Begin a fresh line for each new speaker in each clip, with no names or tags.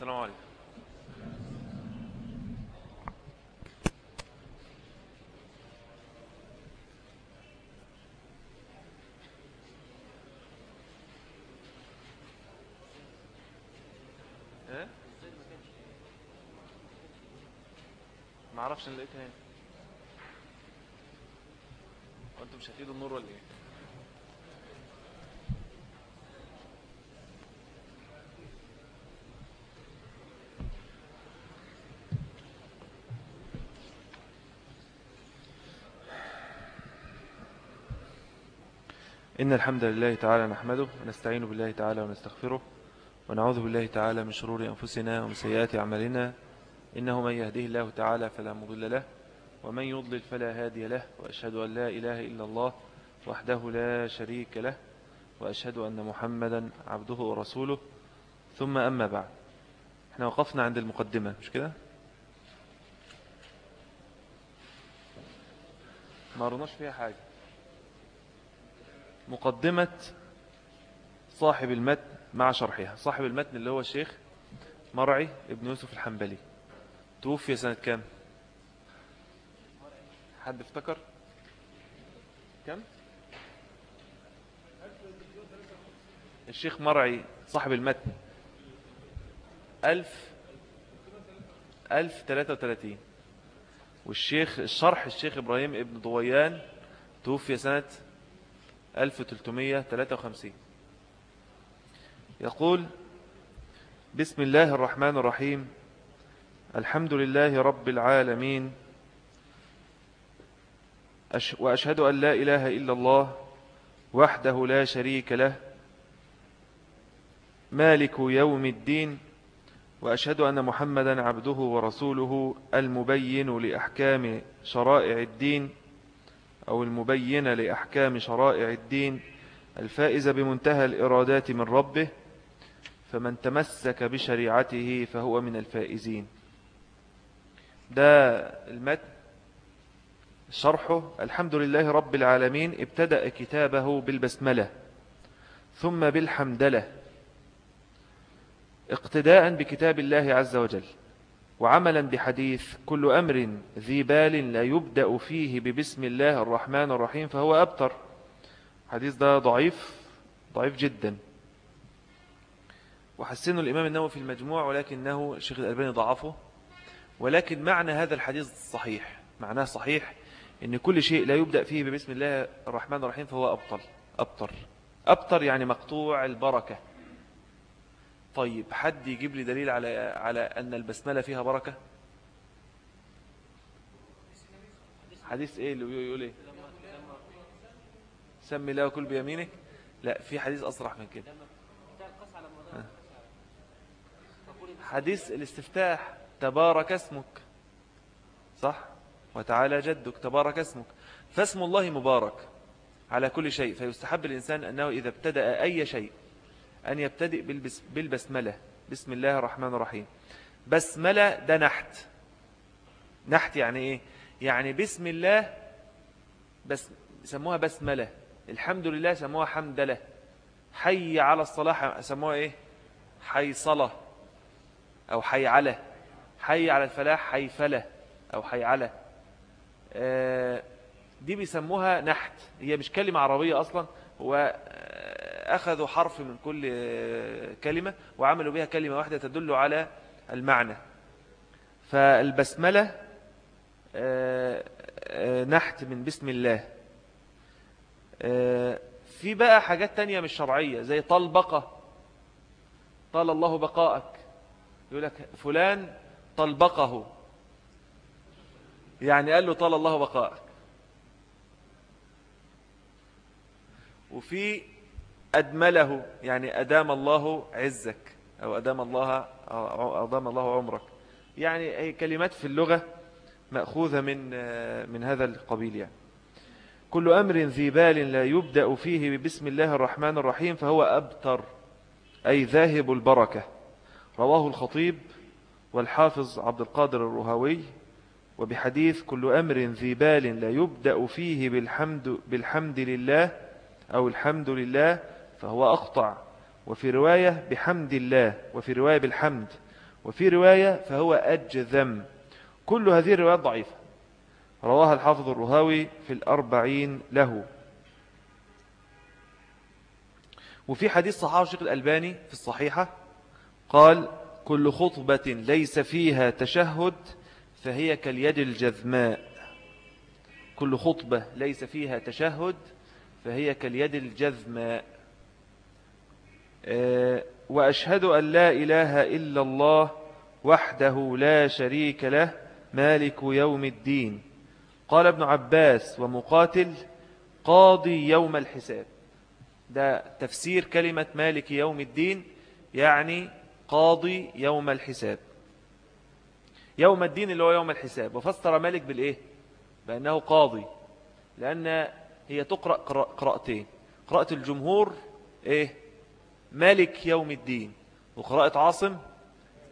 السلام عليكم. إيه؟ ما أعرفش إن لقيتها هنا. أنتوا مش هتيجوا النور ولا إيه؟ إن الحمد لله تعالى نحمده ونستعين بالله تعالى ونستغفره ونعوذ بالله تعالى من شرور أنفسنا ومن سيئات أعمالنا. إنه من يهده الله تعالى فلا مضل له ومن يضلل فلا هادي له وأشهد أن لا إله إلا الله وحده لا شريك له وأشهد أن محمدا عبده ورسوله. ثم أما بعد إحنا وقفنا عند المقدمة مش كده؟ ما رناش فيها حاجة. مقدمة صاحب المتن مع شرحها. صاحب المتن اللي هو الشيخ مرعي ابن يوسف الحنبلي. توفي سنة كام؟ حد افتكر؟ كم؟ الشيخ مرعي صاحب المتن. ألف ألف تلاتة وتلاتين. والشيخ الشرح الشيخ إبراهيم ابن ضويان توفي سنة 1353 يقول بسم الله الرحمن الرحيم. الحمد لله رب العالمين. أش وأشهد أن لا إله إلا الله وحده لا شريك له. مالك يوم الدين. وأشهد أن محمدا عبده ورسوله المبين لأحكام شرائع الدين. أو المبين لأحكام شرائع الدين الفائز بمنتهى الإرادات من ربه فمن تمسك بشريعته فهو من الفائزين. ده المتن شرحه. الحمد لله رب العالمين ابتدأ كتابه بالبسملة ثم بالحمدلة اقتداء بكتاب الله عز وجل. وعملا بحديث كل أمر ذي بال لا يبدأ فيه ببسم الله الرحمن الرحيم فهو أبتر. حديث ده ضعيف ضعيف جدا. وحسنه الإمام النووي في المجموع ولكنه الشيخ الألباني ضعفه. ولكن معنى هذا الحديث صحيح معناه صحيح إن كل شيء لا يبدأ فيه ببسم الله الرحمن الرحيم فهو أبطل أبطر. أبطر يعني مقطوع البركة. طيب حد يجيب لي دليل على على أن البسملة فيها بركة؟ حديث إيه اللي يقول إيه؟ سمي الله وكل بيمينك. لا في حديث أصرح من كده. حديث الاستفتاح تبارك اسمك. صح؟ وتعالى جدك تبارك اسمك. فاسم الله مبارك على كل شيء فيستحب الإنسان أنه إذا ابتدأ أي شيء. أن يبتدئ بالبس بالبسملة. بسم الله الرحمن الرحيم. بسملة ده نحت. نحت يعني إيه؟ يعني بسم الله بس سموها بسملة. الحمد لله سموها حمدلة حي على الصلاة سموها إيه؟ حي صلاة أو حي على حي على الفلاح حي فلة أو حي على آه دي بيسموها نحت. هي مش كلمة عربية أصلا. هو أخذوا حرف من كل كلمة وعملوا بها كلمة واحدة تدل على المعنى. فالبسملة نحت من بسم الله. في بقى حاجات تانية مش شرعية زي طلبقة طال الله بقاءك. يقول لك فلان طلبقه يعني قال له طال الله بقاءك. وفي أدمله يعني أدام الله عزك أو أدام الله أدام الله عمرك. يعني هي كلمات في اللغة مأخوذة من من هذا القبيل يعني. كل أمر ذي بال لا يبدأ فيه بسم الله الرحمن الرحيم فهو أبتر أي ذاهب البركة. رواه الخطيب والحافظ عبد القادر الرهوي وبحديث كل أمر ذي بال لا يبدأ فيه بالحمد, بالحمد لله أو الحمد لله فهو أقطع وفي رواية بحمد الله وفي رواية بالحمد وفي رواية فهو أجذم. كل هذه الروايات ضعيفة. رواها الحافظ الرهاوي في الأربعين له. وفي حديث صحابه الشيخ الألباني في الصحيحة قال كل خطبة ليس فيها تشهد فهي كاليد الجذماء. كل خطبة ليس فيها تشهد فهي كاليد الجذماء. وأشهد أن لا إله إلا الله وحده لا شريك له مالك يوم الدين. قال ابن عباس ومقاتل قاضي يوم الحساب. ده تفسير كلمة مالك يوم الدين يعني قاضي يوم الحساب. يوم الدين اللي هو يوم الحساب. وفسر مالك بالإيه؟ بأنه قاضي. لأن هي تقرأ قراءتين. قراءة الجمهور إيه؟ مالك يوم الدين. وقراءة عاصم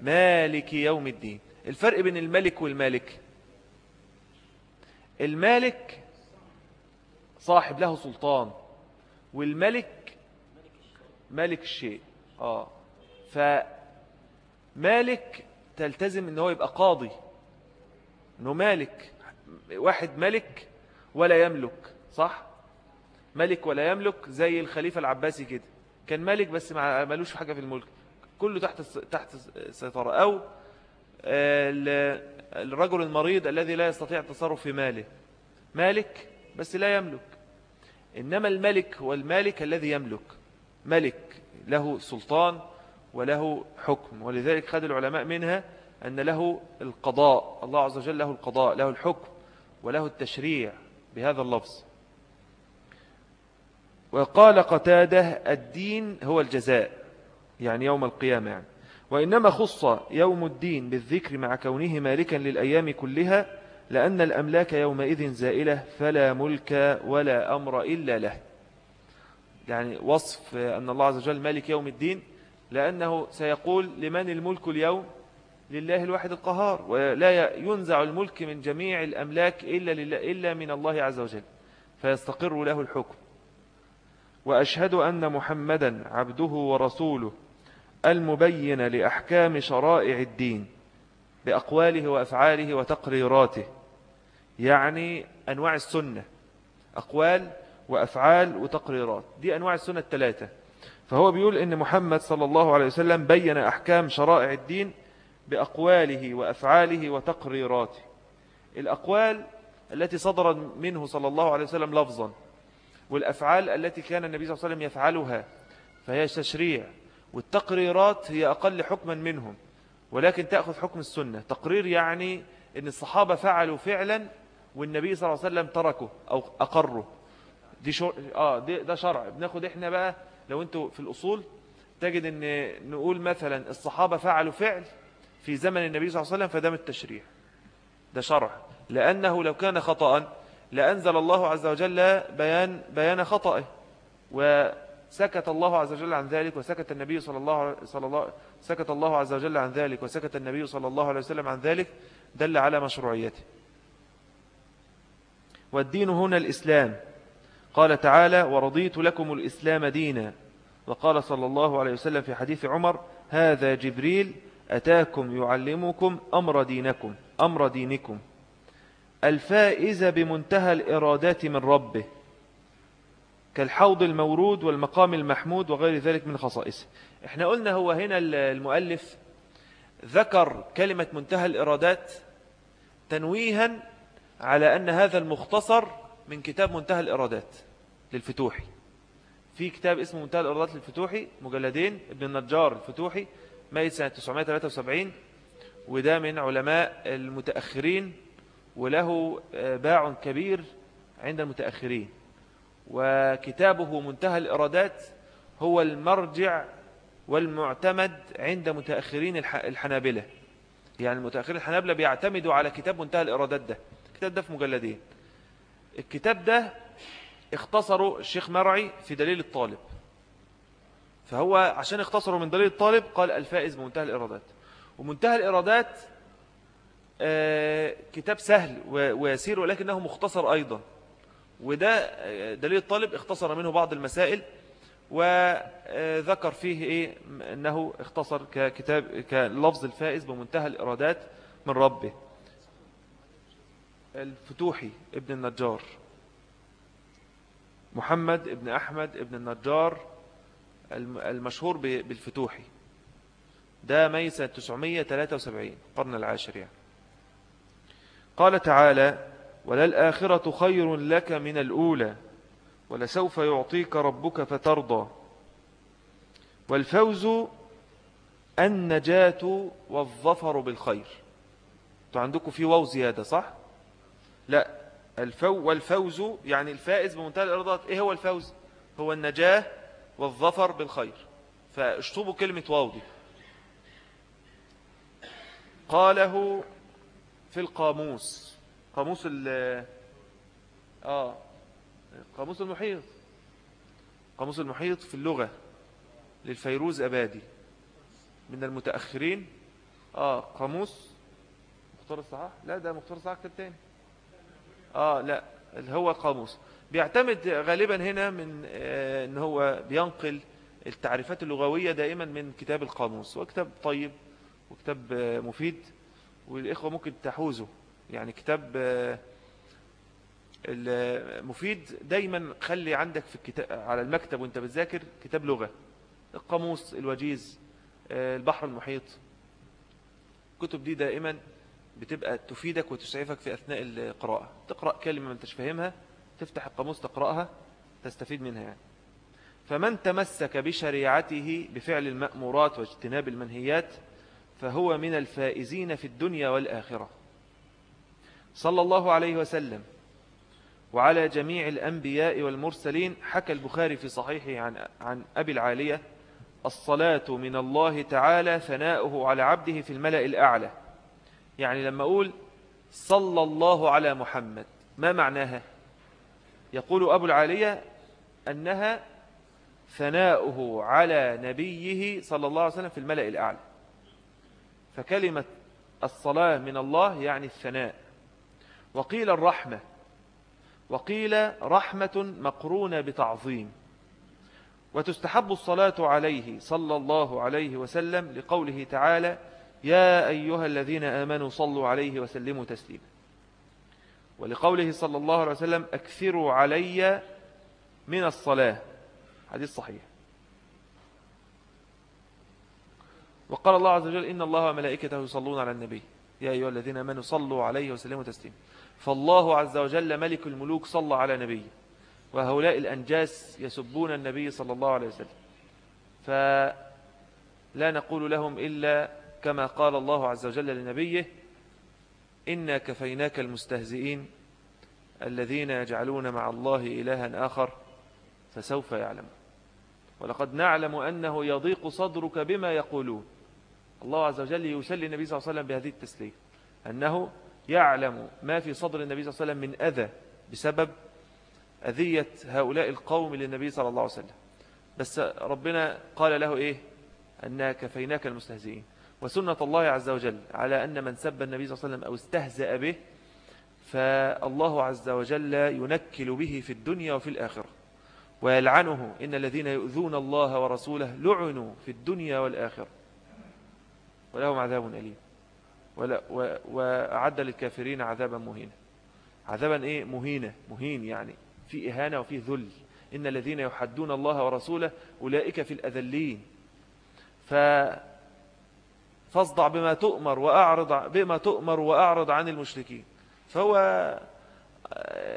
مالك يوم الدين. الفرق بين الملك والمالك. المالك صاحب له سلطان والملك ملك الشيء. آه. فمالك تلتزم إن هو يبقى قاضي. إنه مالك. واحد ملك ولا يملك صح؟ ملك ولا يملك زي الخليفة العباسي كده. كان ملك بس ما ملوش حاجة في الملك. كله تحت تحت سيطرة أو آه، الرجل المريض الذي لا يستطيع التصرف في ماله. مالك بس لا يملك. إنما الملك هو المالك الذي يملك. ملك له سلطان وله حكم. ولذلك خد العلماء منها أن له القضاء. الله عز وجل له القضاء له الحكم وله التشريع بهذا اللفظ. وقال قتادة الدين هو الجزاء يعني يوم القيامة يعني. وإنما خص يوم الدين بالذكر مع كونه مالكا للأيام كلها لأن الأملاك يومئذ زائلة فلا ملك ولا أمر إلا له. يعني وصف أن الله عز وجل مالك يوم الدين لأنه سيقول لمن الملك اليوم؟ لله الواحد القهار. ولا ينزع الملك من جميع الأملاك إلا, إلا من الله عز وجل. فيستقر له الحكم. وأشهد أن محمدا عبده ورسوله المبين لأحكام شرائع الدين بأقواله وأفعاله وتقريراته يعني أنواع السنة أقوال وأفعال وتقريرات. دي أنواع السنة الثلاثة. فهو بيقول إن محمد صلى الله عليه وسلم بين أحكام شرائع الدين بأقواله وأفعاله وتقريراته. الأقوال التي صدرت منه صلى الله عليه وسلم لفظا والأفعال التي كان النبي صلى الله عليه وسلم يفعلها فهي تشريع والتقريرات هي أقل حكما منهم ولكن تأخذ حكم السنة. تقرير يعني أن الصحابة فعلوا فعلا والنبي صلى الله عليه وسلم تركه أو أقره. دي شر... آه دي ده شرع. بناخد إحنا بقى لو أنتوا في الأصول تجد أن نقول مثلا الصحابة فعلوا فعل في زمن النبي صلى الله عليه وسلم فده التشريع. ده شرع. لأنه لو كان خطأ لأنزل الله عز وجل بيان, بيان خطأه وسكت الله عز وجل عن ذلك وسكت النبي صلى الله, صلى الله سكت الله عز وجل عن ذلك وسكت النبي صلى الله عليه وسلم عن ذلك دل على مشروعيته. والدين هنا الإسلام. قال تعالى ورضيت لكم الإسلام دينا. وقال صلى الله عليه وسلم في حديث عمر هذا جبريل أتاكم يعلمكم أمر دينكم أمر دينكم. الفائزة بمنتهى الإرادات من ربه كالحوض المورود والمقام المحمود وغير ذلك من خصائصه. إحنا قلنا هو هنا المؤلف ذكر كلمة منتهى الإرادات تنويها على أن هذا المختصر من كتاب منتهى الإرادات للفتوحي. في كتاب اسمه منتهى الإرادات للفتوحي مجلدين ابن النجار الفتوحي ميت سنة 973 وده من علماء المتأخرين وله آه، باع كبير عند المتأخرين. وكتابه منتهى الإرادات هو المرجع والمعتمد عند متأخرين الحنابلة. يعني المتأخرين الحنابلة بيعتمدوا على كتاب منتهى الإرادات ده. الكتاب ده في مجلدين. الكتاب ده اختصروا الشيخ مرعي في دليل الطالب. فهو عشان اختصروا من دليل الطالب قال الفائز بمنتهى الإرادات. ومنتهى الإرادات كتاب سهل ويسير ولكنه مختصر أيضا. وده آه، دليل الطالب اختصر منه بعض المسائل وذكر فيه إيه؟ أنه اختصر ككتاب كلفظ الفائز بمنتهى الإرادات من ربه. الفتوحي ابن النجار. محمد ابن أحمد ابن النجار المشهور بالفتوحي. ده ميسة 973 قرن العاشر يعني. قال تعالى وللآخرة خير لك من الأولى ولسوف يعطيك ربك فترضى. والفوز النجاة والظفر بالخير. أنتوا عندكم في واو زيادة صح؟ لا الفو والفوز يعني الفائز بمنتهى الإرضاء. إيه هو الفوز؟ هو النجاة والظفر بالخير. فاشطبوا كلمة واو دي. قاله في القاموس. قاموس ال آه قاموس المحيط. قاموس المحيط في اللغة للفيروز أبادي. من المتأخرين آه قاموس مختار الصحاح؟ لا ده مختار الصحاح كتاب تاني. آه لا اللي هو قاموس. بيعتمد غالبا هنا من آه إن هو بينقل التعريفات اللغوية دائما من كتاب القاموس. وكتاب طيب وكتاب آه مفيد. والإخوة ممكن تحوزه. يعني كتاب آه المفيد دايما خلي عندك في الكتاب على المكتب وانت بتذاكر كتاب لغة. القاموس الوجيز آه، البحر المحيط. الكتب دي دائما بتبقى تفيدك وتسعفك في أثناء القراءة. تقرأ كلمة ما انتش فاهمها تفتح القاموس تقرأها تستفيد منها يعني. فمن تمسك بشريعته بفعل المأمورات واجتناب المنهيات فهو من الفائزين في الدنيا والآخرة. صلى الله عليه وسلم وعلى جميع الأنبياء والمرسلين حكى البخاري في صحيحه عن, عن أبي العالية الصلاة من الله تعالى ثناؤه على عبده في الملأ الأعلى. يعني لما أقول صلى الله على محمد ما معناها؟ يقول أبو العالية أنها ثناؤه على نبيه صلى الله عليه وسلم في الملأ الأعلى. فكلمة الصلاة من الله يعني الثناء. وقيل الرحمة. وقيل رحمة مقرونة بتعظيم. وتستحب الصلاة عليه صلى الله عليه وسلم لقوله تعالى يا أيها الذين آمنوا صلوا عليه وسلموا تسليما. ولقوله صلى الله عليه وسلم أكثروا علي من الصلاة. حديث صحيح. وقال الله عز وجل إن الله وملائكته يصلون على النبي. يا أيها الذين آمنوا صلوا عليه وسلموا تسليما. فالله عز وجل ملك الملوك صلى على نبيه. وهؤلاء الأنجاس يسبون النبي صلى الله عليه وسلم. فلا نقول لهم إلا كما قال الله عز وجل لنبيه إنا كفيناك المستهزئين الذين يجعلون مع الله إلها آخر فسوف يعلم ولقد نعلم أنه يضيق صدرك بما يقولون. الله عز وجل يسلي النبي صلى الله عليه وسلم بهذه التسليم أنه يعلم ما في صدر النبي صلى الله عليه وسلم من أذى بسبب أذية هؤلاء القوم للنبي صلى الله عليه وسلم. بس ربنا قال له إيه؟ أننا كفيناك المستهزئين. وسنة الله عز وجل على أن من سب النبي صلى الله عليه وسلم أو استهزأ به فالله عز وجل ينكل به في الدنيا وفي الآخرة. ويلعنه إن الذين يؤذون الله ورسوله لعنوا في الدنيا والآخرة. ولهم عذاب أليم. وأعد للكافرين عذابا مهينا. عذابا إيه؟ مهينة. مهين يعني. في إهانة وفي ذل. إن الذين يحدون الله ورسوله أولئك في الأذلين. ف فاصدع بما تؤمر وأعرض بما تؤمر وأعرض عن المشركين. فهو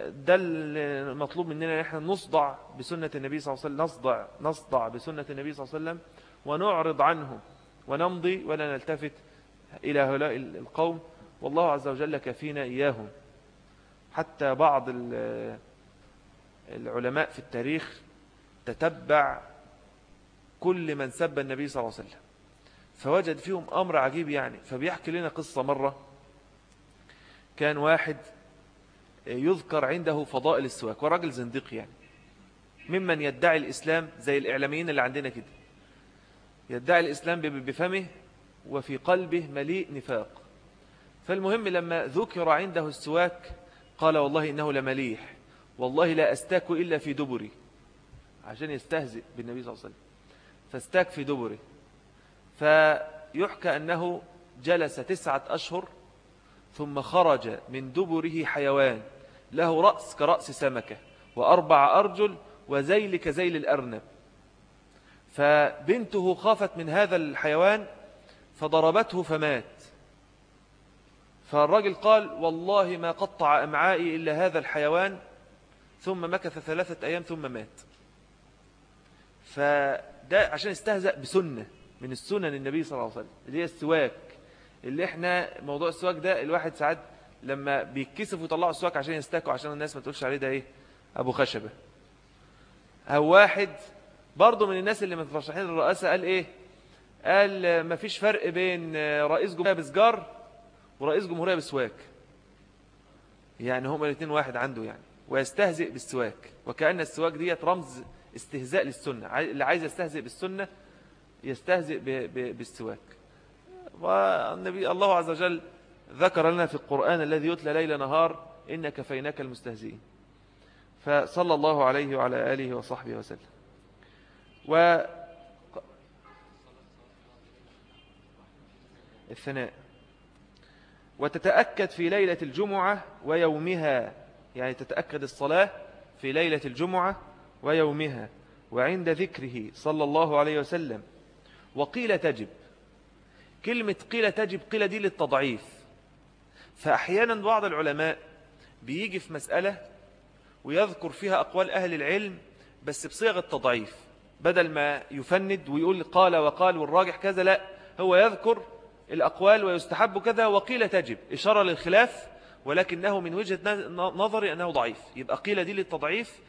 ده المطلوب مننا نحن نصدع بسنة النبي صلى الله عليه وسلم نصدع, نصدع بسنة النبي صلى الله عليه وسلم ونعرض عنه ونمضي ولا نلتفت إلى هؤلاء القوم. والله عز وجل كفينا إياهم. حتى بعض العلماء في التاريخ تتبع كل من سب النبي صلى الله عليه وسلم فوجد فيهم أمر عجيب يعني. فبيحكي لنا قصة مرة كان واحد يذكر عنده فضائل السواك وراجل زنديق يعني ممن يدعي الإسلام زي الإعلاميين اللي عندنا كده. يدعي الإسلام بفمه وفي قلبه مليء نفاق. فالمهم لما ذكر عنده السواك قال والله إنه لمليح والله لا أستاك إلا في دبري. عشان يستهزئ بالنبي صلى الله عليه وسلم. فاستاك في دبره فيحكى أنه جلس تسعة أشهر ثم خرج من دبره حيوان له رأس كرأس سمكة وأربع أرجل وذيل كذيل الأرنب. فبنته خافت من هذا الحيوان فضربته فمات. فالرجل قال والله ما قطع أمعائي إلا هذا الحيوان ثم مكث ثلاثة أيام ثم مات. فده عشان استهزأ بسنة من السنن النبي صلى الله عليه وسلم اللي هي السواك. اللي إحنا موضوع السواك ده الواحد ساعات لما بيتكسف ويطلعوا السواك عشان يستاكوا عشان الناس ما تقولش عليه ده إيه؟ أبو خشبة. أو واحد برضه من الناس اللي مترشحين للرئاسة قال إيه؟ قال ما فيش فرق بين رئيس جمهورية بسجار ورئيس جمهورية بسواك. يعني هما الاثنين واحد عنده يعني. ويستهزئ بالسواك. وكأن السواك ديت رمز استهزاء للسنة. اللي عايز يستهزئ بالسنة يستهزئ بالسواك. والنبي الله عز وجل ذكر لنا في القرآن الذي يتلى ليل نهار إن كفيناك المستهزئين. فصلى الله عليه وعلى آله وصحبه وسلم. و الثناء. وتتأكد في ليلة الجمعة ويومها يعني تتأكد الصلاة في ليلة الجمعة ويومها وعند ذكره صلى الله عليه وسلم. وقيل تجب. كلمة قيل تجب قيل دي للتضعيف. فأحيانا بعض العلماء بيجي في مسألة ويذكر فيها أقوال أهل العلم بس بصيغة تضعيف. بدل ما يفند ويقول قال وقال والراجح كذا لا هو يذكر الأقوال ويستحب كذا وقيل تجب إشارة للخلاف ولكنه من وجهة نظري أنه ضعيف. يبقى قيل دي للتضعيف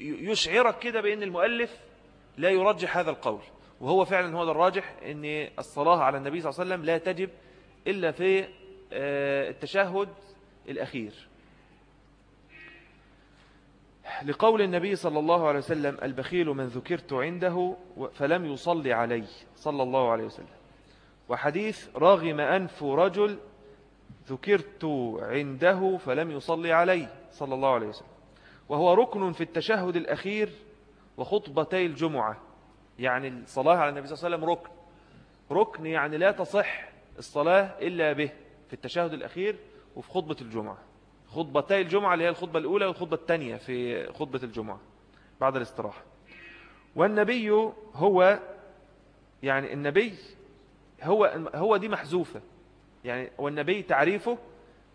يشعرك كده بأن المؤلف لا يرجح هذا القول. وهو فعلا هو الراجح أن الصلاة على النبي صلى الله عليه وسلم لا تجب إلا في آه، التشهد الأخير. لقول النبي صلى الله عليه وسلم البخيل من ذكرت عنده فلم يصلي عليه صلى الله عليه وسلم. وحديث راغم أنف رجل ذكرت عنده فلم يصلي عليه صلى الله عليه وسلم. وهو ركن في التشهد الأخير وخطبتي الجمعة. يعني الصلاة على النبي صلى الله عليه وسلم ركن. ركن يعني لا تصح الصلاة إلا به في التشهد الأخير وفي خطبة الجمعة. خطبتي الجمعة اللي هي الخطبة الأولى والخطبة الثانية في خطبة الجمعة بعد الاستراحة. والنبي هو يعني النبي هو هو دي محذوفة. يعني والنبي تعريفه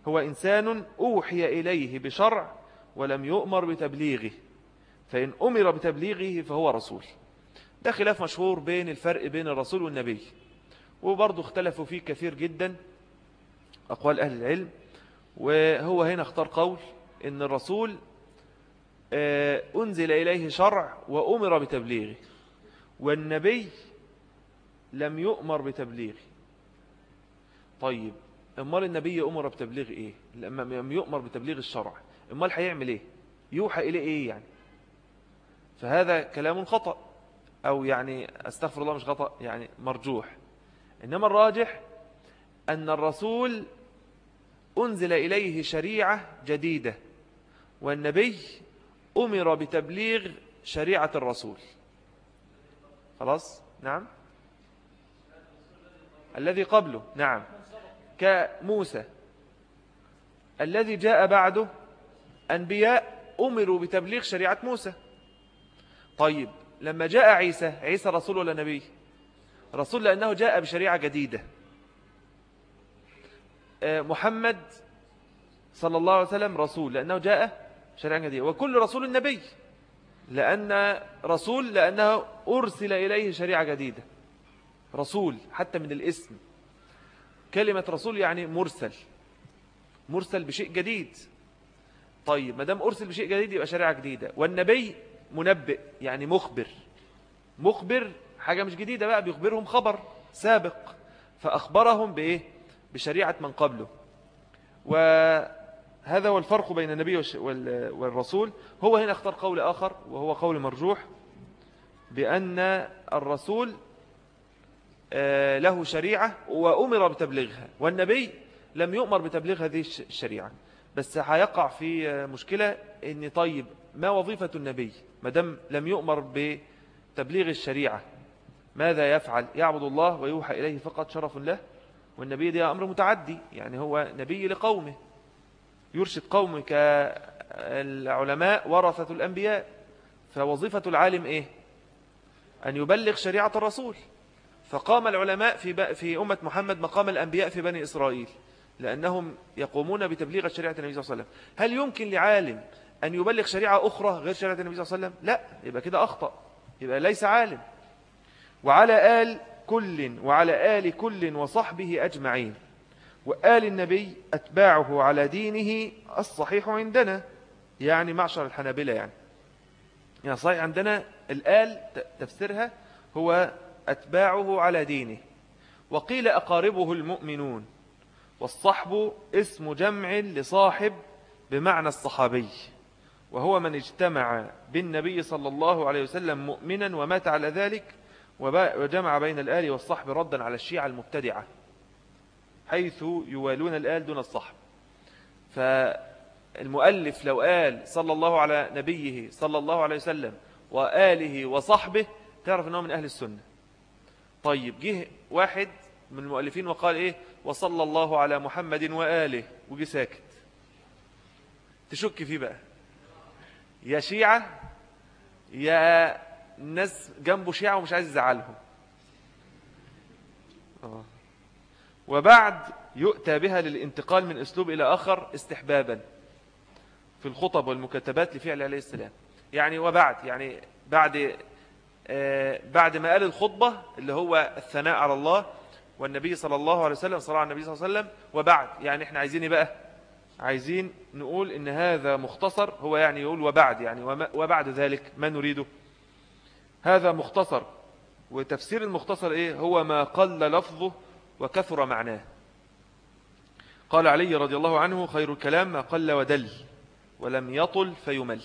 هو إنسان أوحي إليه بشرع ولم يؤمر بتبليغه. فإن أمر بتبليغه فهو رسول. ده خلاف مشهور بين الفرق بين الرسول والنبي. وبرضه اختلفوا فيه كثير جدا أقوال أهل العلم. وهو هنا اختار قول إن الرسول آه، أنزل إليه شرع وأمر بتبليغه والنبي لم يؤمر بتبليغه. طيب أمال النبي أمر بتبليغ إيه؟ لما يؤمر بتبليغ الشرع. أمال هيعمل إيه؟ يوحى إليه إيه يعني؟ فهذا كلام خطأ أو يعني أستغفر الله مش خطأ يعني مرجوح. إنما الراجح أن الرسول أنزل إليه شريعة جديدة والنبي أمر بتبليغ شريعة الرسول. خلاص؟ نعم. الذي قبله نعم. كموسى. الذي جاء بعده أنبياء أمروا بتبليغ شريعة موسى. طيب لما جاء عيسى عيسى رسول ولا نبي؟ رسول لأنه جاء بشريعة جديدة. محمد صلى الله عليه وسلم رسول لأنه جاء شريعة جديدة. وكل رسول النبي لأن رسول لأنه أرسل إليه شريعة جديدة. رسول حتى من الاسم. كلمة رسول يعني مرسل. مرسل بشيء جديد. طيب ما دام أرسل بشيء جديد يبقى شريعة جديدة. والنبي منبئ يعني مخبر. مخبر حاجة مش جديدة بقى بيخبرهم خبر سابق. فأخبرهم بإيه؟ بشريعة من قبله. وهذا هو الفرق بين النبي والرسول. هو هنا اختار قول آخر وهو قول مرجوح بأن الرسول آه، له شريعة وأمر بتبليغها والنبي لم يؤمر بتبليغ هذه الشريعة. بس هيقع في مشكلة إن طيب ما وظيفة النبي؟ ما دام لم يؤمر بتبليغ الشريعة ماذا يفعل؟ يعبد الله ويوحى إليه فقط شرف له؟ والنبي ده أمر متعدي يعني هو نبي لقومه. يرشد قومه كالعلماء ورثة الأنبياء. فوظيفة العالم إيه؟ أن يبلغ شريعة الرسول. فقام العلماء في في أمة محمد مقام الأنبياء في بني إسرائيل لأنهم يقومون بتبليغ شريعة النبي صلى الله عليه وسلم. هل يمكن لعالم أن يبلغ شريعة أخرى غير شريعة النبي صلى الله عليه وسلم؟ لا يبقى كده أخطأ يبقى ليس عالم. وعلى آل كل وعلى آل كل وصحبه أجمعين. وآل النبي أتباعه على دينه الصحيح عندنا يعني معشر الحنابلة يعني. يعني صحيح عندنا الآل تفسيرها هو أتباعه على دينه. وقيل أقاربه المؤمنون. والصحب اسم جمع لصاحب بمعنى الصحابي. وهو من اجتمع بالنبي صلى الله عليه وسلم مؤمنا ومات على ذلك وجمع بين الآل والصحب ردا على الشيعة المبتدعة حيث يوالون الآل دون الصحب. فالمؤلف لو قال صلى الله على نبيه صلى الله عليه وسلم وآله وصحبه تعرف أنه من أهل السنة. طيب جه واحد من المؤلفين وقال إيه؟ وصلى الله على محمد وآله وجي ساكت. تشك فيه بقى. يا شيعة يا ناس جنبه شيعة ومش عايز يزعلهم. آه. وبعد يؤتى بها للانتقال من أسلوب إلى آخر استحبابا في الخطب والمكتبات لفعل عليه السلام. يعني وبعد يعني بعد آه، بعد ما قال الخطبة اللي هو الثناء على الله والنبي صلى الله عليه وسلم صلى على النبي صلى الله عليه وسلم وبعد. يعني إحنا عايزين إيه بقى؟ عايزين نقول إن هذا مختصر هو يعني يقول وبعد يعني وبعد ذلك ما نريده؟ هذا مختصر وتفسير المختصر إيه؟ هو ما قل لفظه وكثر معناه. قال علي رضي الله عنه خير الكلام ما قل ودل ولم يطل فيمل.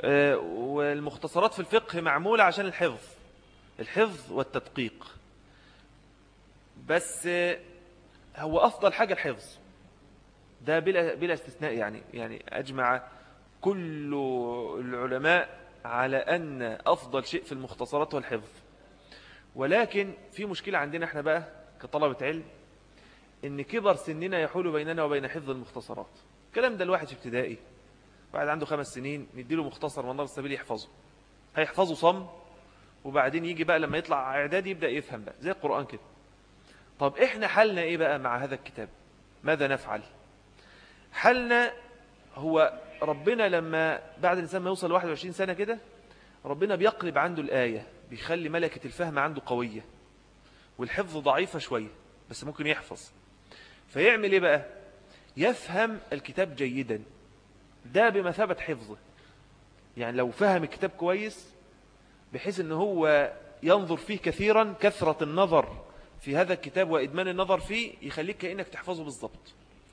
آه، والمختصرات في الفقه معمولة عشان الحفظ الحفظ والتدقيق. بس هو أفضل حاجة الحفظ. ده بلا, بلا استثناء يعني يعني أجمع كل العلماء على أن أفضل شيء في المختصرات هو الحفظ. ولكن في مشكلة عندنا إحنا بقى كطلبة علم إن كبر سننا يحول بيننا وبين حفظ المختصرات. الكلام ده الواحد في ابتدائي واحد عنده خمس سنين نديله مختصر منار السبيل يحفظه. هيحفظه صم وبعدين يجي بقى لما يطلع إعدادي يبدأ يفهم بقى زي القرآن كده. طب إحنا حلنا إيه بقى مع هذا الكتاب؟ ماذا نفعل؟ حلنا هو ربنا لما بعد الإنسان ما يوصل 21 سنة كده ربنا بيقلب عنده الآية بيخلي ملكة الفهم عنده قوية والحفظ ضعيفة شوية بس ممكن يحفظ. فيعمل إيه بقى؟ يفهم الكتاب جيدا. ده بمثابة حفظه. يعني لو فهم الكتاب كويس بحيث إن هو ينظر فيه كثيرا كثرة النظر في هذا الكتاب وإدمان النظر فيه يخليك كأنك تحفظه بالضبط.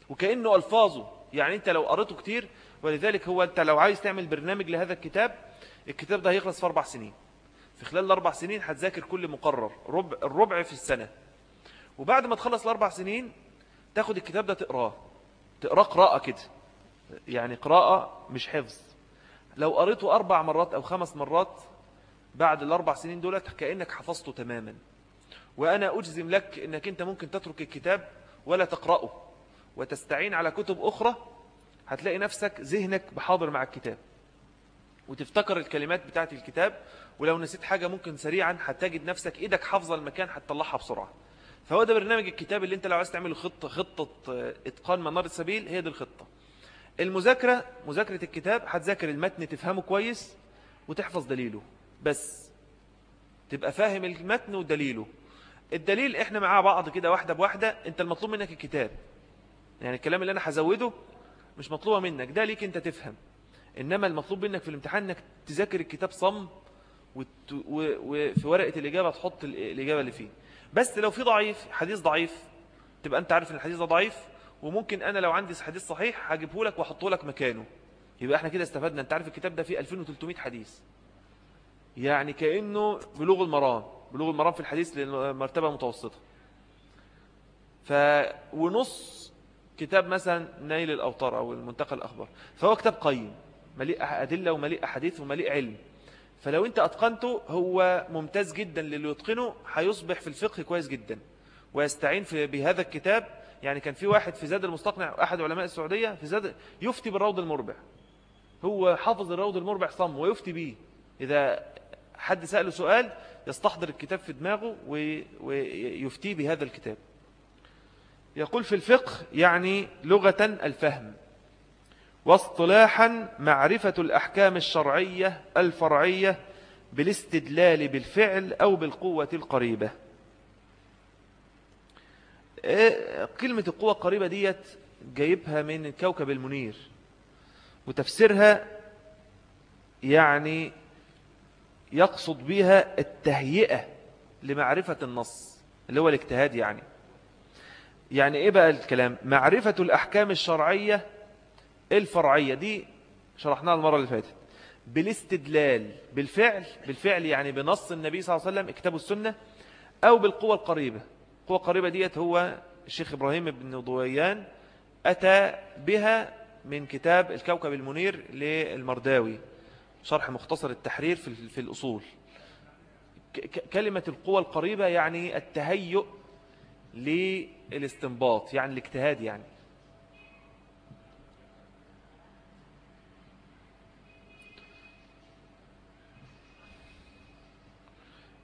وكأنه ألفاظه. يعني أنت لو قريته كتير ولذلك هو أنت لو عايز تعمل برنامج لهذا الكتاب الكتاب ده هيخلص في أربع سنين. في خلال الأربع سنين هتذاكر كل مقرر ربع الربع في السنة. وبعد ما تخلص الأربع سنين تاخد الكتاب ده تقراه. تقراه قراءة كده. يعني قراءة مش حفظ. لو قريته أربع مرات أو خمس مرات بعد الأربع سنين دولت كأنك حفظته تماما. وأنا أجزم لك أنك أنت ممكن تترك الكتاب ولا تقرأه. وتستعين على كتب أخرى هتلاقي نفسك ذهنك بحاضر مع الكتاب. وتفتكر الكلمات بتاعت الكتاب ولو نسيت حاجة ممكن سريعا هتجد نفسك إيدك حافظة المكان هتطلعها بسرعة. فهو ده برنامج الكتاب اللي أنت لو عايز تعمل خطة خطة إتقان منار السبيل هي دي الخطة. المذاكرة مذاكرة الكتاب هتذاكر المتن تفهمه كويس وتحفظ دليله. بس تبقى فاهم المتن ودليله. الدليل إحنا مع بعض كده واحدة بواحدة أنت المطلوب منك الكتاب. يعني الكلام اللي أنا هزوده مش مطلوبة منك. ده ليك انت تفهم. إنما المطلوب منك في الامتحان إنك تذاكر الكتاب صم وفي ورقة الإجابة تحط الإجابة اللي فيه. بس لو في ضعيف حديث ضعيف تبقى أنت عارف إن الحديث ده ضعيف وممكن أنا لو عندي حديث صحيح هجيبه لك وأحطه لك مكانه. يبقى إحنا كده استفدنا. أنت عارف الكتاب ده فيه 2300 حديث. يعني كأنه بلوغ المرام. بلوغ المرام في الحديث لمرتبة متوسطة. ف ونص كتاب مثلا نيل الأوطار أو المنتقى الأخبار فهو كتاب قيم مليء أدلة ومليء أحاديث ومليء علم. فلو أنت أتقنته هو ممتاز جدا للي يتقنه هيصبح في الفقه كويس جدا ويستعين في بهذا الكتاب. يعني كان في واحد في زاد المستقنع أحد علماء السعودية في زاد يفتي بالروض المربع. هو حافظ الروض المربع صم ويفتي به إذا حد سأله سؤال يستحضر الكتاب في دماغه ويفتي بهذا الكتاب. يقول في الفقه يعني لغة الفهم. واصطلاحا معرفة الأحكام الشرعية الفرعية بالاستدلال بالفعل أو بالقوة القريبة. إيه، كلمة القوة القريبة ديت جايبها من الكوكب المنير. وتفسيرها يعني يقصد بها التهيئة لمعرفة النص اللي هو الاجتهاد يعني. يعني إيه بقى الكلام؟ معرفة الأحكام الشرعية الفرعية. دي شرحناها المرة اللي فاتت. بالاستدلال بالفعل بالفعل يعني بنص النبي صلى الله عليه وسلم كتاب السنة أو بالقوة القريبة. القوة القريبة ديت هو الشيخ إبراهيم بن ضويان أتى بها من كتاب الكوكب المنير للمرداوي. شرح مختصر التحرير في الأصول. كلمة القوة القريبة يعني التهيؤ للاستنباط يعني الاجتهاد يعني.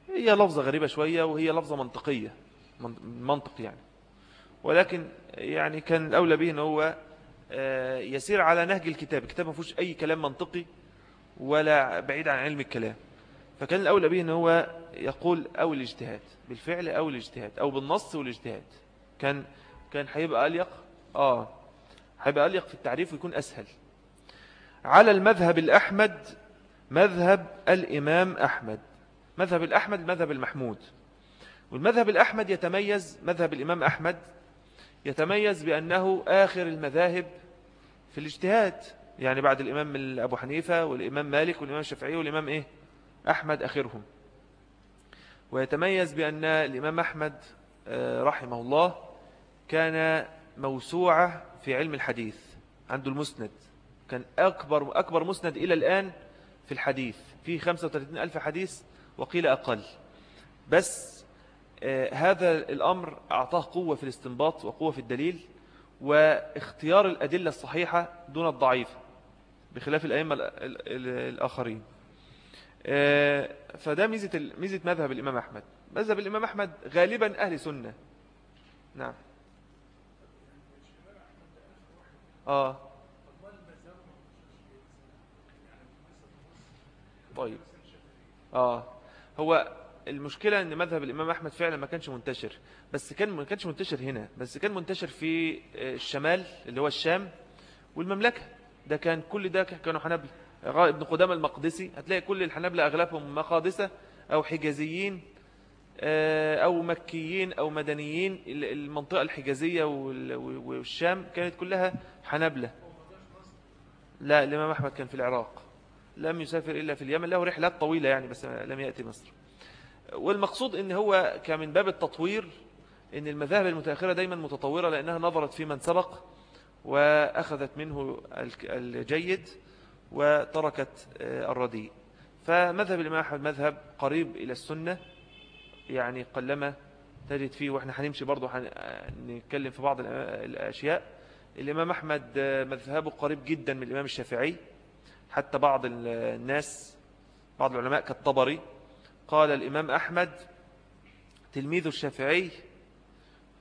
هي لفظة غريبة شوية وهي لفظة منطقية منطق يعني. ولكن يعني كان الأولى به أنه هو آه، يسير على نهج الكتاب. الكتاب ما فيهوش أي كلام منطقي ولا بعيد عن علم الكلام. فكان الأولى به أنه هو يقول أو الاجتهاد بالفعل أو الاجتهاد أو بالنص والاجتهاد. كان كان هيبقى أليق؟ آه. هيبقى أليق في التعريف ويكون أسهل. على المذهب الأحمد مذهب الإمام أحمد. مذهب الأحمد المذهب المحمود. والمذهب الأحمد يتميز مذهب الإمام أحمد يتميز بأنه آخر المذاهب في الاجتهاد. يعني بعد الإمام أبو حنيفة والإمام مالك والإمام الشافعي والإمام إيه؟ أحمد آخرهم. ويتميز بأن الإمام أحمد آه، رحمه الله كان موسوعة في علم الحديث عنده المسند. كان أكبر, أكبر مسند إلى الآن في الحديث. فيه 35 ألف حديث وقيل أقل. بس آه، هذا الأمر أعطاه قوة في الاستنباط وقوة في الدليل واختيار الأدلة الصحيحة دون الضعيفة بخلاف الأئمة الآخرين. فده ميزة ميزة مذهب الإمام أحمد. مذهب الإمام أحمد غالبا أهل سنة. نعم. آه. طيب. آه. هو المشكلة إن مذهب الإمام أحمد فعلا ما كانش منتشر. بس كان ما كانش منتشر هنا. بس كان منتشر في الشمال اللي هو الشام والمملكة. ده كان كل ده كانوا حنبل ابن قدام المقدسي هتلاقي كل الحنبلة أغلبهم مقادسة أو حجازيين آه، أو مكيين أو مدنيين. المنطقة الحجازية والشام كانت كلها حنبلة لا الإمام أحمد كان في العراق. لم يسافر إلا في اليمن. له رحلات طويلة يعني بس لم يأتي مصر. والمقصود إن هو كمن باب التطوير إن المذاهب المتأخرة دايما متطورة لأنها نظرت في من سبق وأخذت منه الجيد. وتركت آه، الرديء فمذهب الإمام أحمد مذهب قريب إلى السنة. يعني قلما تجد فيه وإحنا هنمشي برضو نتكلم في بعض الأشياء. الإمام أحمد آه، مذهبه قريب جدا من الإمام الشافعي. حتى بعض الناس بعض العلماء كالطبري قال الإمام أحمد تلميذ الشافعي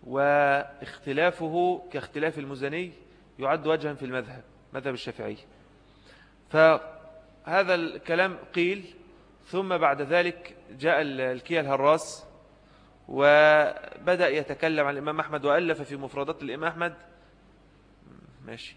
واختلافه كاختلاف المزني يعد وجها في المذهب مذهب الشافعي. فهذا الكلام قيل ثم بعد ذلك جاء الكيا الهراس وبدأ يتكلم عن الإمام أحمد وألف في مفردات الإمام أحمد. ماشي.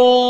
أكبر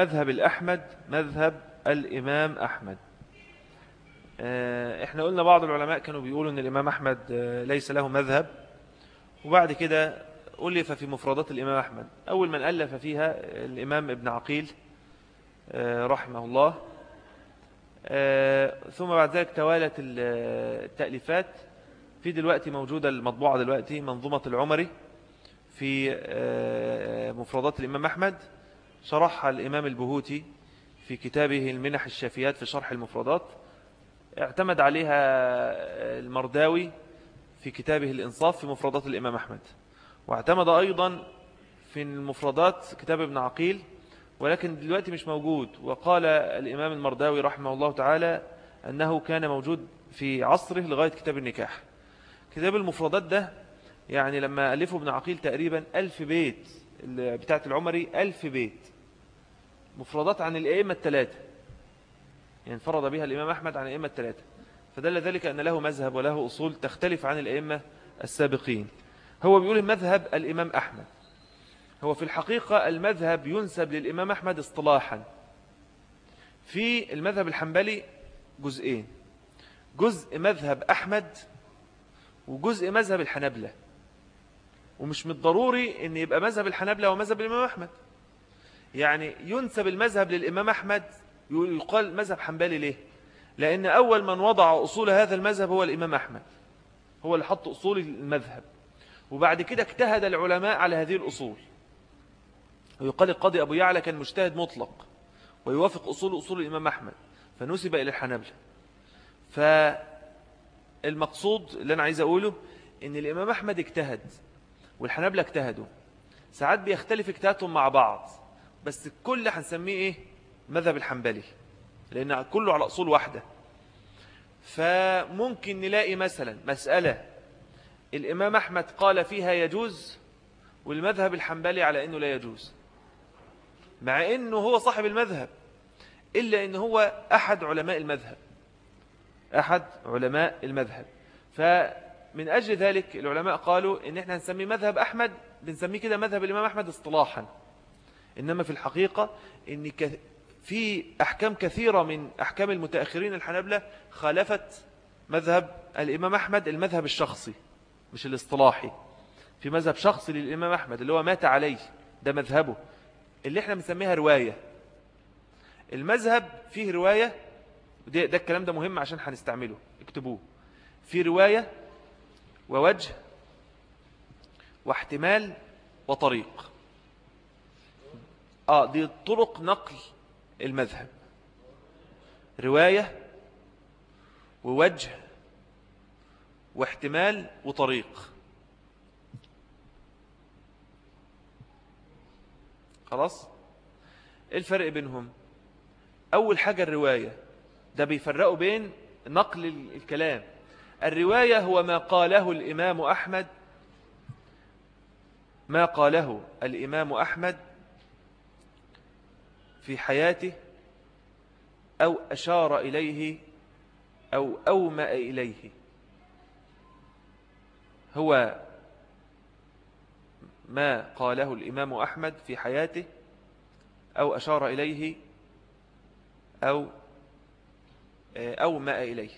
المذهب الأحمد مذهب الإمام أحمد. آه، إحنا قلنا بعض العلماء كانوا بيقولوا إن الإمام أحمد آه، ليس له مذهب. وبعد كده ألف في مفردات الإمام أحمد. أول من ألف فيها الإمام ابن عقيل آه، رحمه الله. ثم بعد ذلك توالت ال- التأليفات. في دلوقتي موجودة المطبوعة دلوقتي منظومة العمري في مفردات الإمام أحمد. شرحها الإمام البهوتي في كتابه المنح الشافيات في شرح المفردات. اعتمد عليها المرداوي في كتابه الإنصاف في مفردات الإمام أحمد. واعتمد أيضا في المفردات كتاب ابن عقيل ولكن دلوقتي مش موجود. وقال الإمام المرداوي رحمه الله تعالى أنه كان موجود في عصره لغاية كتاب النكاح. كتاب المفردات ده يعني لما ألفه ابن عقيل تقريبا ألف بيت بتاعت العمري ألف بيت. مفردات عن الأئمة الثلاثة يعني انفرد بها الإمام أحمد عن الأئمة الثلاثة فدل ذلك أن له مذهب وله أصول تختلف عن الأئمة السابقين. هو بيقول مذهب الإمام أحمد. هو في الحقيقة المذهب ينسب للإمام أحمد اصطلاحا. في المذهب الحنبلي جزئين. جزء مذهب أحمد وجزء مذهب الحنبلة. ومش من الضروري إن يبقى مذهب الحنبلة ومذهب الإمام أحمد. يعني ينسب المذهب للإمام أحمد يقال مذهب حنبلي ليه؟ لأن أول من وضع أصول هذا المذهب هو الإمام أحمد هو اللي حط أصول المذهب. وبعد كده اجتهد العلماء على هذه الأصول. ويقال القاضي أبو يعلى كان مجتهد مطلق ويوافق أصول أصول الإمام أحمد فنسب إلى الحنابلة. فالمقصود اللي أنا عايز أقوله إن الإمام أحمد اجتهد والحنابلة اجتهدوا. ساعات بيختلف اجتهادهم مع بعض. بس الكل هنسميه إيه؟ مذهب الحنبلي لأن كله على أصول واحدة. فممكن نلاقي مثلا مسألة الإمام أحمد قال فيها يجوز والمذهب الحنبلي على أنه لا يجوز مع أنه هو صاحب المذهب إلا أنه هو أحد علماء المذهب أحد علماء المذهب. فمن أجل ذلك العلماء قالوا إن إحنا نسمي مذهب أحمد بنسميه كده مذهب الإمام أحمد اصطلاحا. إنما في الحقيقة إن في أحكام كثيرة من أحكام المتأخرين الحنبلة خالفت مذهب الإمام أحمد المذهب الشخصي مش الاصطلاحي. في مذهب شخصي للإمام أحمد اللي هو مات عليه ده مذهبه. اللي إحنا بنسميها رواية. المذهب فيه رواية ده, ده الكلام ده مهم عشان هنستعمله. اكتبوه. في رواية ووجه واحتمال وطريق. آه دي طرق نقل المذهب. رواية ووجه واحتمال وطريق. خلاص؟ إيه الفرق بينهم؟ أول حاجة الرواية. ده بيفرقوا بين نقل الكلام. الرواية هو ما قاله الإمام أحمد. ما قاله الإمام أحمد في حياته أو أشار إليه أو أومأ إليه. هو ما قاله الإمام أحمد في حياته أو أشار إليه أو أو ما إليه.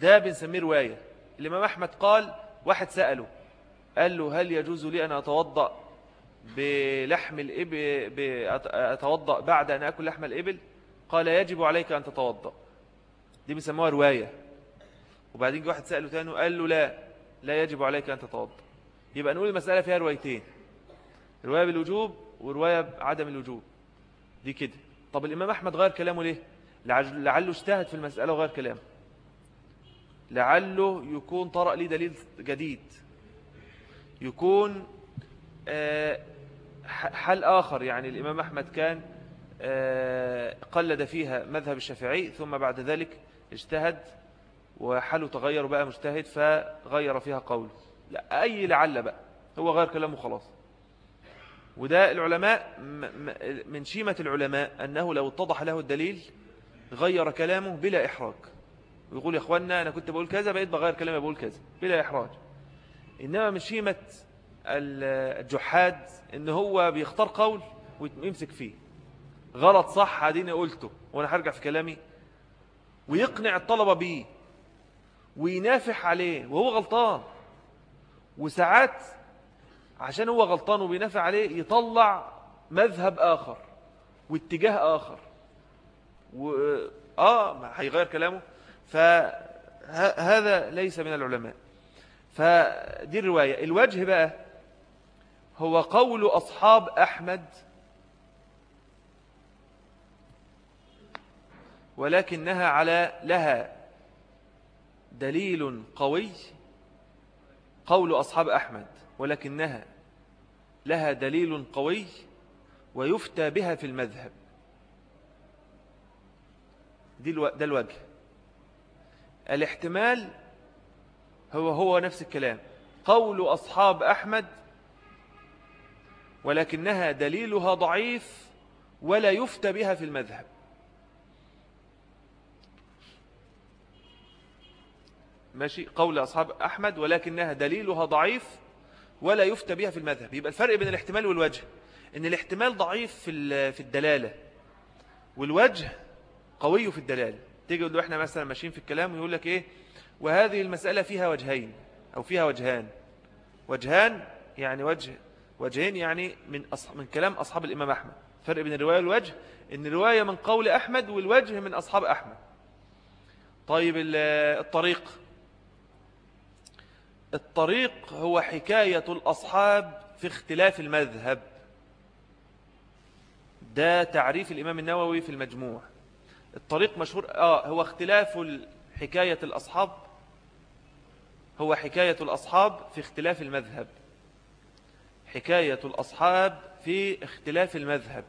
ده بنسميه رواية. الإمام أحمد قال واحد سأله قال له هل يجوز لي أن أتوضأ؟ بلحم الإبل أتوضأ بعد أن أكل لحم الإبل؟ قال يجب عليك أن تتوضأ. دي بيسموها رواية. وبعدين واحد سأله تاني قال له لا لا يجب عليك أن تتوضأ. يبقى نقول المسألة فيها روايتين رواية بالوجوب ورواية بعدم الوجوب. دي كده. طب الإمام أحمد غير كلامه ليه؟ لعله اجتهد في المسألة وغير كلامه. لعله يكون طرأ لي دليل جديد. يكون آه، حل آخر يعني الإمام أحمد كان آه، قلد فيها مذهب الشافعي ثم بعد ذلك اجتهد وحاله تغير بقى مجتهد فغير فيها قوله. لا أي لعل بقى هو غير كلامه خلاص. وده العلماء من شيمة العلماء أنه لو اتضح له الدليل غير كلامه بلا إحراج. ويقول يا أخوانا أنا كنت بقول كذا بقيت بغير كلامي بقول كذا بلا إحراج. إنما من شيمة الجحاد إن هو بيختار قول ويمسك فيه. غلط صح عاديني قلته وأنا هرجع في كلامي. ويقنع الطلبة بيه وينافح عليه وهو غلطان. وساعات عشان هو غلطان وبينافع عليه يطلع مذهب آخر واتجاه آخر. و... آه هيغير كلامه. فهذا ليس من العلماء. فدي الرواية. الوجه بقى هو قول أصحاب أحمد. ولكنها على لها دليل قوي. قول أصحاب أحمد ولكنها لها دليل قوي ويفتى بها في المذهب. ده الوجه. الاحتمال هو هو نفس الكلام. قول أصحاب أحمد ولكنها دليلها ضعيف ولا يفتى بها في المذهب. ماشي؟ قول أصحاب أحمد ولكنها دليلها ضعيف ولا يفتى بها في المذهب. يبقى الفرق بين الاحتمال والوجه. إن الاحتمال ضعيف في في الدلالة والوجه قوي في الدلالة. تيجي له إحنا مثلا ماشيين في الكلام ويقول لك إيه؟ وهذه المسألة فيها وجهين أو فيها وجهان. وجهان يعني وجه وجهين يعني من أصح... من كلام أصحاب الإمام أحمد. فرق بين الرواية والوجه إن الرواية من قول أحمد والوجه من أصحاب أحمد. طيب الطريق. الطريق هو حكاية الأصحاب في اختلاف المذهب. ده تعريف الإمام النووي في المجموع. الطريق مشهور آه هو اختلاف حكاية الأصحاب هو حكاية الأصحاب في اختلاف المذهب. حكاية الأصحاب في اختلاف المذهب.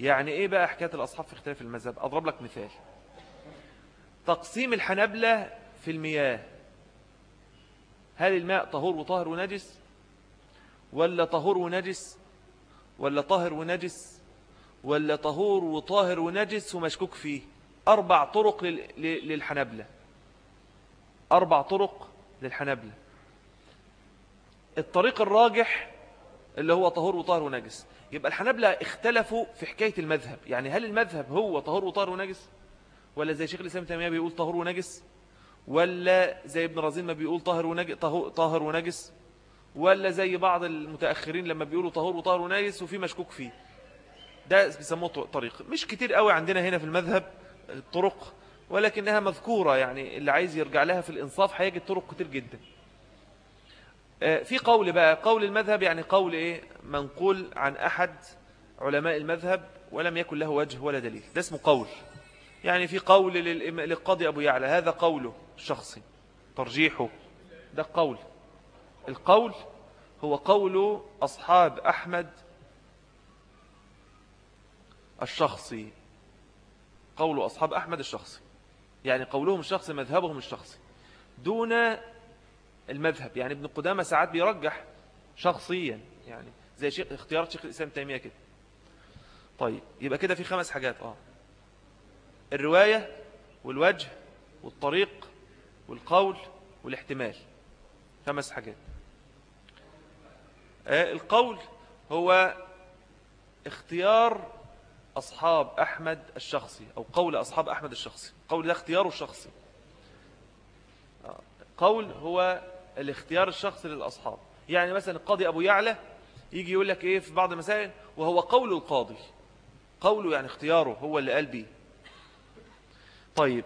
يعني إيه بقى حكاية الأصحاب في اختلاف المذهب؟ أضرب لك مثال. تقسيم الحنبلة في المياه. هل الماء طهور وطاهر ونجس؟ ولا طهور ونجس؟ ولا طاهر ونجس؟ ولا طهور وطاهر ونجس ومشكوك فيه؟ أربع طرق للحنبلة أربع طرق للحنبلة الطريق الراجح اللي هو طهور وطاهر ونجس. يبقى الحنبلة اختلفوا في حكاية المذهب. يعني هل المذهب هو طهور وطاهر ونجس؟ ولا زي شيخ الإسلام تيمية بيقول طهور ونجس؟ ولا زي ابن رزين ما بيقول طاهر ونجس طاهر ونجس؟ ولا زي بعض المتأخرين لما بيقولوا طهور وطاهر ونجس وفي مشكوك فيه؟ ده بيسموه طريق. مش كتير قوي عندنا هنا في المذهب الطرق ولكنها مذكورة. يعني اللي عايز يرجع لها في الإنصاف هيجد طرق كتير جدا. في قول بقى قول المذهب يعني قول إيه؟ منقول عن أحد علماء المذهب ولم يكن له وجه ولا دليل. ده اسمه قول. يعني في قول للقاضي أبو يعلى هذا قوله الشخصي ترجيحه. ده قول. القول هو قول أصحاب أحمد الشخصي. قول أصحاب أحمد الشخصي. يعني قولهم الشخصي مذهبهم الشخصي. دون المذهب. يعني ابن قدامة ساعات بيرجح شخصيا. يعني زي شيخ اختيارات شيخ الإسلام تيمية كده. طيب يبقى كده في خمس حاجات. آه. الرواية والوجه والطريق والقول والاحتمال. خمس حاجات. آه، القول هو اختيار أصحاب أحمد الشخصي أو قول أصحاب أحمد الشخصي. قول ده اختياره الشخصي. آه، قول هو الاختيار الشخصي للأصحاب. يعني مثلا القاضي أبو يعلى يجي يقول لك إيه في بعض المسائل وهو قول القاضي. قوله يعني اختياره هو اللي قال بيه. طيب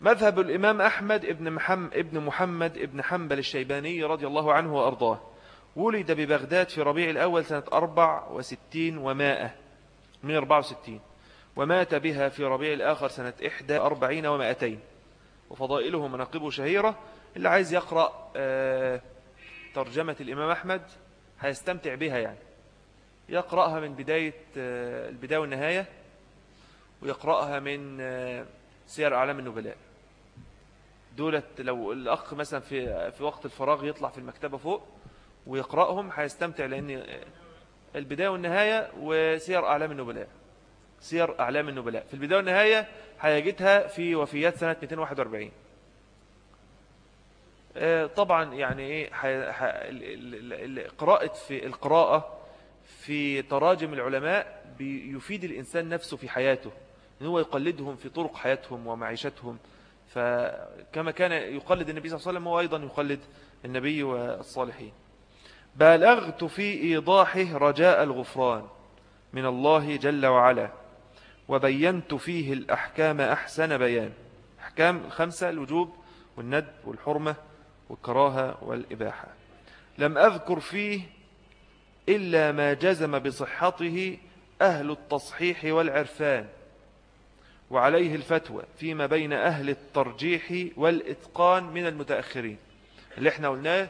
مذهب الإمام أحمد ابن محمد, ابن محمد ابن حنبل الشيباني رضي الله عنه وأرضاه. ولد ببغداد في ربيع الأول سنة 64 ومائة 164 ومات بها في ربيع الآخر سنة 41 ومائتين. وفضائله مناقبه شهيرة اللي عايز يقرأ آه، ترجمة الإمام أحمد هيستمتع بها يعني. يقرأها من بداية آه، البداية والنهاية ويقرأها من آه، سير أعلام النبلاء. دولت لو الأخ مثلا في في وقت الفراغ يطلع في المكتبة فوق ويقرأهم هيستمتع لأن البداية والنهاية وسير أعلام النبلاء. سير أعلام النبلاء. في البداية والنهاية هيجدها في وفيات سنة 241 آه، طبعا يعني إيه قراءة في القراءة في تراجم العلماء بيفيد الإنسان نفسه في حياته إن هو يقلدهم في طرق حياتهم ومعيشتهم. فكما كان يقلد النبي صلى الله عليه وسلم هو أيضا يقلد النبي والصالحين. بالغت في إيضاحه رجاء الغفران من الله جل وعلا وبينت فيه الأحكام أحسن بيان. أحكام الخمسة الوجوب والند والحرمة. والكراهة والإباحة. لم أذكر فيه إلا ما جزم بصحته أهل التصحيح والعرفان وعليه الفتوى فيما بين أهل الترجيح والإتقان من المتأخرين. اللي إحنا قلناه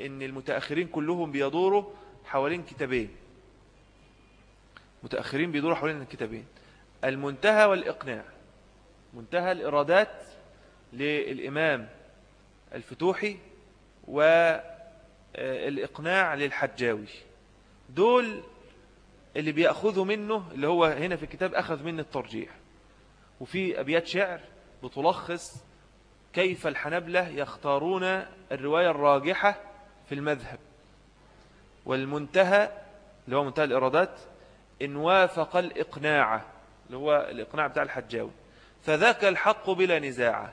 إن المتأخرين كلهم بيدوروا حوالين كتابين. متأخرين بيدوروا حوالين الكتابين. المنتهى والإقناع. منتهى الإرادات للإمام الفتوحي والإقناع للحجاوي. دول اللي بيأخذوا منه اللي هو هنا في الكتاب أخذ منه الترجيح. وفي أبيات شعر بتلخص كيف الحنبلة يختارون الرواية الراجحة في المذهب. والمنتهى اللي هو منتهى الإرادات إن وافق الإقناع اللي هو الإقناع بتاع الحجاوي. فذاك الحق بلا نزاع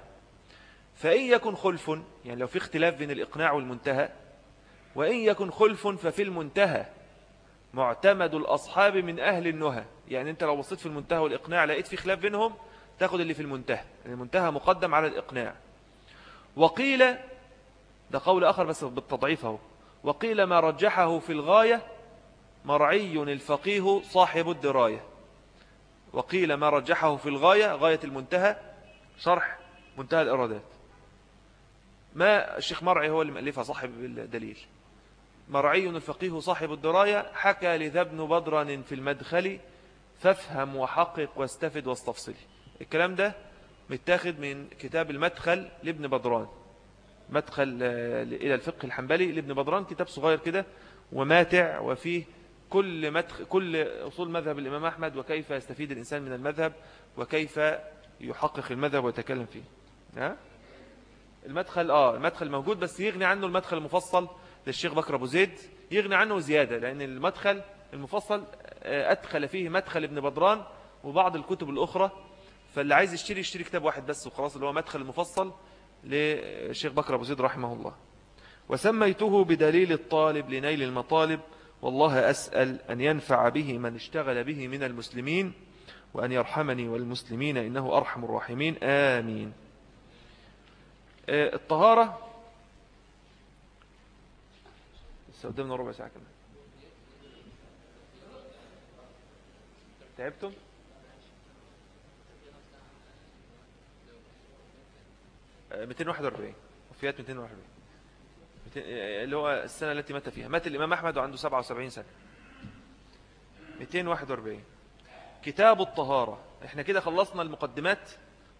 فإن يكن خلف يعني لو في اختلاف بين الإقناع والمنتهى وإن يكن خلف ففي المنتهى معتمد الأصحاب من أهل النهى. يعني أنت لو بصيت في المنتهى والإقناع لقيت في خلاف بينهم تاخد اللي في المنتهى. المنتهى مقدم على الإقناع. وقيل ده قول آخر بس بالتضعيف أهو. وقيل ما رجحه في الغاية مرعي الفقيه صاحب الدراية. وقيل ما رجحه في الغاية غاية المنتهى شرح منتهى الإرادات. ما الشيخ مرعي هو اللي مألفها صاحب الدليل. مرعي الفقيه صاحب الدراية حكى لذا ابن بدران في المدخل فافهم وحقق واستفد واستفصل. الكلام ده متاخد من كتاب المدخل لابن بدران. مدخل آه، إلى الفقه الحنبلي لابن بدران كتاب صغير كده وماتع وفيه كل مدخل كل أصول مذهب الإمام أحمد وكيف يستفيد الإنسان من المذهب وكيف يحقق المذهب ويتكلم فيه. ها؟ المدخل آه المدخل موجود بس يغني عنه المدخل المفصل للشيخ بكر أبو زيد. يغني عنه زيادة لأن المدخل المفصل آه، أدخل فيه مدخل ابن بدران وبعض الكتب الأخرى. فاللي عايز يشتري يشتري كتاب واحد بس وخلاص اللي هو مدخل المفصل للشيخ بكر أبو زيد رحمه الله. وسميته بدليل الطالب لنيل المطالب. والله أسأل أن ينفع به من اشتغل به من المسلمين وأن يرحمني والمسلمين إنه أرحم الراحمين. آمين. الطهارة. لسه قدامنا ربع ساعة كمان. تعبتم؟ آه، 241 وفيات 241 اللي هو السنة التي مات فيها. مات الإمام أحمد وعنده 77 سنة. 241 كتاب الطهارة. إحنا كده خلصنا المقدمات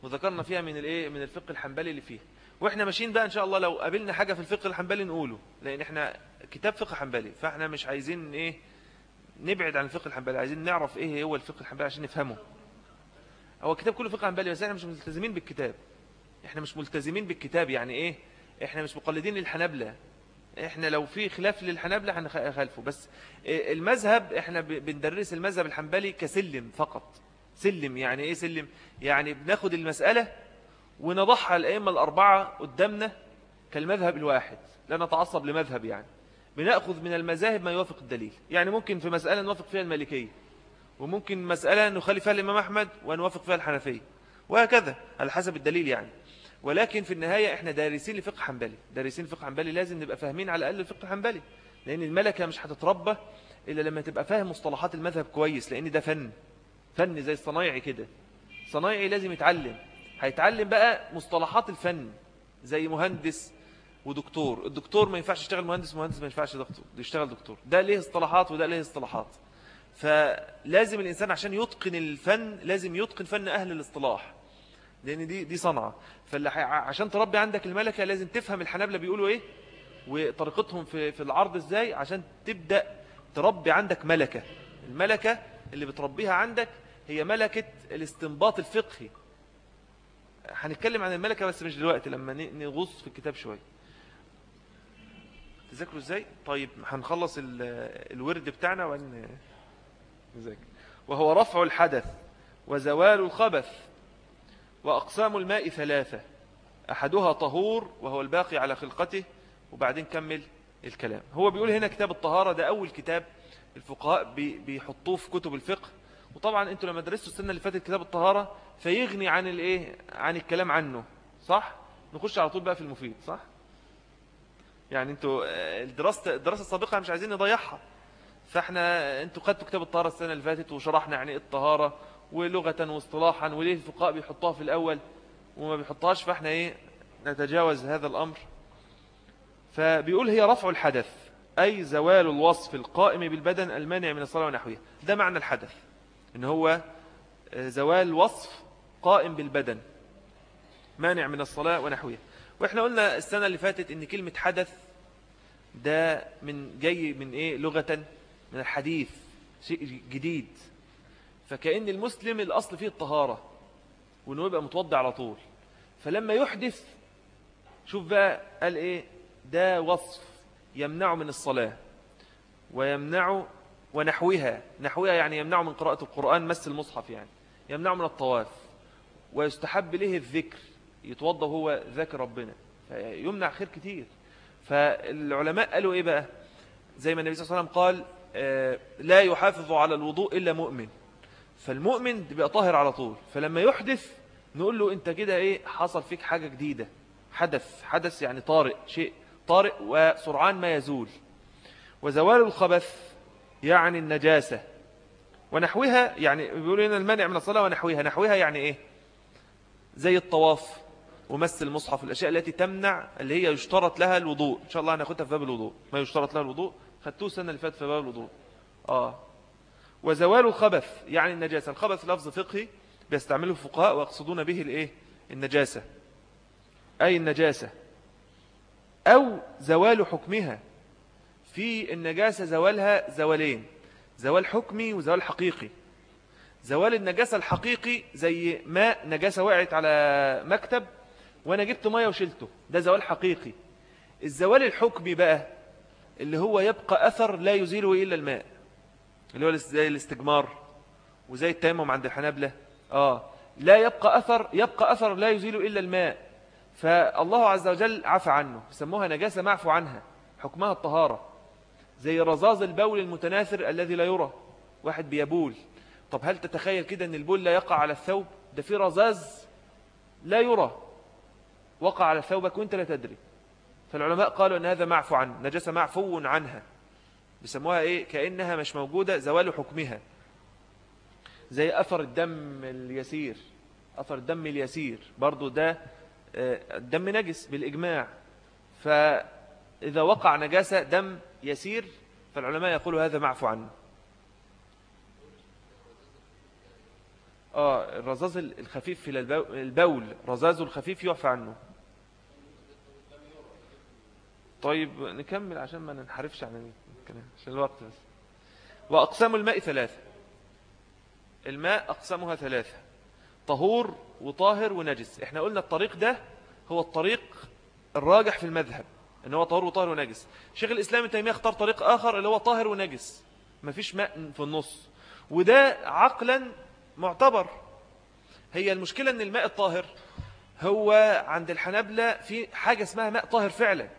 وذكرنا فيها من الإيه؟ من الفقه الحنبلي اللي فيه. وإحنا ماشيين بقى ان شاء الله لو قابلنا حاجة في الفقه الحنبلي نقوله. لأن إحنا كتاب فقه حنبلي فاحنا مش عايزين إيه نبعد عن الفقه الحنبلي عايزين نعرف إيه هو الفقه الحنبلي عشان نفهمه. هو الكتاب كله فقه حنبلي بس إحنا مش ملتزمين بالكتاب. إحنا مش ملتزمين بالكتاب يعني إيه؟ إحنا مش مقلدين للحنابلة. إحنا لو في خلاف للحنابلة هنخالفه. بس المذهب إحنا بندرس المذهب الحنبلي كسلم فقط. سلم يعني إيه سلم؟ يعني بناخد المسألة ونضحها الأئمة الأربعة قدامنا كالمذهب الواحد لا نتعصب لمذهب يعني. بنأخذ من المذاهب ما يوافق الدليل. يعني ممكن في مسألة نوافق فيها المالكية وممكن مسألة نخالف فيها الإمام أحمد ونوافق فيها الحنفية وهكذا على حسب الدليل يعني. ولكن في النهاية إحنا دارسين لفقه حنبلي. دارسين لفقه حنبلي لازم نبقى فاهمين على الأقل الفقه الحنبلي لأن الملكة مش هتتربى إلا لما تبقى فاهم مصطلحات المذهب كويس لأن ده فن فن زي الصنايعي كده. صنايعي لازم يتعلم. هيتعلم بقى مصطلحات الفن زي مهندس ودكتور. الدكتور ما ينفعش يشتغل مهندس مهندس ما ينفعش دكتور يشتغل دكتور. ده ليه اصطلاحات وده ليه اصطلاحات. فلازم الإنسان عشان يتقن الفن لازم يتقن فن أهل الاصطلاح. لأن دي دي صنعة. فاللي عشان تربي عندك الملكة لازم تفهم الحنابلة بيقولوا إيه وطريقتهم في في العرض إزاي عشان تبدأ تربي عندك ملكة. الملكة اللي بتربيها عندك هي ملكة الاستنباط الفقهي. هنتكلم عن الملكة بس مش دلوقتي لما نغص في الكتاب شوية. تذكروا إزاي؟ طيب هنخلص الورد بتاعنا وان نذاكر. وهو رفع الحدث وزوال الخبث وأقسام الماء ثلاثة أحدها طهور وهو الباقي على خلقته وبعدين كمل الكلام. هو بيقول هنا كتاب الطهارة ده أول كتاب الفقهاء بيحطوه في كتب الفقه. وطبعا أنتوا لما درستوا السنة اللي فاتت كتاب الطهارة فيغني عن الايه؟ عن الكلام عنه صح؟ نخش على طول بقى في المفيد صح؟ يعني أنتوا الدراسة الدراسة السابقة مش عايزين نضيعها. فاحنا أنتوا خدتوا كتاب الطهارة السنة اللي فاتت وشرحنا يعني إيه الطهارة ولغة واصطلاحا وليه الفقهاء بيحطوها في الأول وما بيحطهاش فاحنا إيه؟ نتجاوز هذا الأمر. فبيقول هي رفع الحدث أي زوال الوصف القائم بالبدن المانع من الصلاة ونحوها. ده معنى الحدث. إن هو زوال وصف قائم بالبدن مانع من الصلاة ونحوها. وإحنا قلنا السنة اللي فاتت إن كلمة حدث ده من جاي من إيه؟ لغة من الحديث شيء جديد. فكأن المسلم الأصل فيه الطهارة وأنه يبقى متوضع على طول. فلما يحدث شوف بقى قال إيه؟ ده وصف يمنع من الصلاة ويمنع ونحوها. نحوها يعني يمنع من قراءة القرآن مس المصحف يعني. يمنع من الطواف. ويستحب له الذكر. يتوضى هو ذاكر ربنا. فيمنع خير كتير. فالعلماء قالوا إيه بقى؟ زي ما النبي صلى الله عليه وسلم قال آه، لا يحافظ على الوضوء إلا مؤمن. فالمؤمن بيبقى طاهر على طول. فلما يحدث نقول له أنت كده إيه؟ حصل فيك حاجة جديدة. حدث. حدث يعني طارئ. شيء طارئ وسرعان ما يزول. وزوال الخبث يعني النجاسة. ونحوها يعني بيقولوا هنا المانع من الصلاة ونحوها. نحوها يعني إيه؟ زي الطواف ومس المصحف. الأشياء التي تمنع اللي هي يشترط لها الوضوء. إن شاء الله هناخدها في باب الوضوء. ما يشترط لها الوضوء. خدتوه السنة اللي فاتت في باب الوضوء. آه. وزوال الخبث يعني النجاسة. الخبث لفظ فقهي بيستعمله الفقهاء ويقصدون به الإيه؟ النجاسة. أي النجاسة. أو زوال حكمها. في النجاسة زوالها زوالين زوال حكمي وزوال حقيقي. زوال النجاسة الحقيقي زي ماء نجاسة وقعت على مكتب وأنا جبت مية وشلته ده زوال حقيقي. الزوال الحكمي بقى اللي هو يبقى أثر لا يزيله إلا الماء اللي هو زي الاستجمار وزي التيمم عند الحنابلة. آه لا يبقى أثر يبقى أثر لا يزيله إلا الماء. فالله عز وجل عفى عنه سموها نجاسة معفو عنها حكمها الطهارة. زي رزاز البول المتناثر الذي لا يرى. واحد بيبول. طب هل تتخيل كده إن البول لا يقع على الثوب؟ ده في رزاز لا يرى. وقع على ثوبك وأنت لا تدري. فالعلماء قالوا إن هذا معفو عنه. نجاسة معفو عنها. بيسموها إيه؟ كأنها مش موجودة زوال حكمها. زي أثر الدم اليسير. أثر الدم اليسير. برضو ده آه، الدم نجس بالإجماع. فإذا وقع نجاسة دم يسير فالعلماء يقولوا هذا معفو عنه. آه الرزاز الخفيف في البول رزاز الخفيف يعفى عنه. طيب نكمل عشان ما ننحرفش عن الكلام عشان الوقت بس. وأقسام الماء ثلاثة. الماء أقسامها ثلاثة. طهور وطاهر ونجس. إحنا قلنا الطريق ده هو الطريق الراجح في المذهب. إن هو طهور وطاهر ونجس. شيخ الإسلام ابن تيمية اختار طريق آخر اللي هو طاهر ونجس. مفيش ماء في النص. وده عقلا معتبر. هي المشكلة إن الماء الطاهر هو عند الحنابلة في حاجة اسمها ماء طاهر فعلا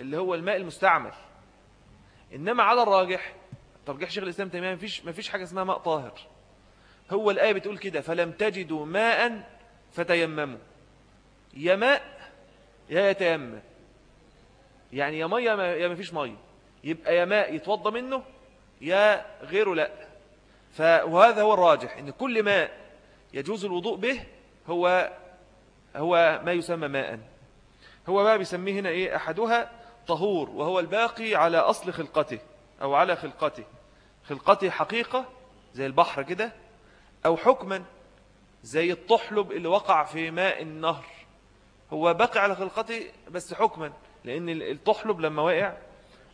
اللي هو الماء المستعمل. إنما على الراجح ترجيح شيخ الإسلام تيمية مفيش, مفيش حاجة اسمها ماء طاهر. هو الآية بتقول كده فلم تجدوا ماء فتيمموا. يا ماء يا يتيمم. يعني يا مية يا مفيش مية. يبقى يا ماء يتوضى منه يا غيره لا. فهذا هو الراجح إن كل ماء يجوز الوضوء به هو هو ما يسمى ماء. هو بقى بيسميه هنا إيه؟ أحدها طهور وهو الباقي على أصل خلقته أو على خلقته. خلقته حقيقة زي البحر كده أو حكما زي الطحلب اللي وقع في ماء النهر. هو باقي على خلقته بس حكما. لأن الطحلب لما وقع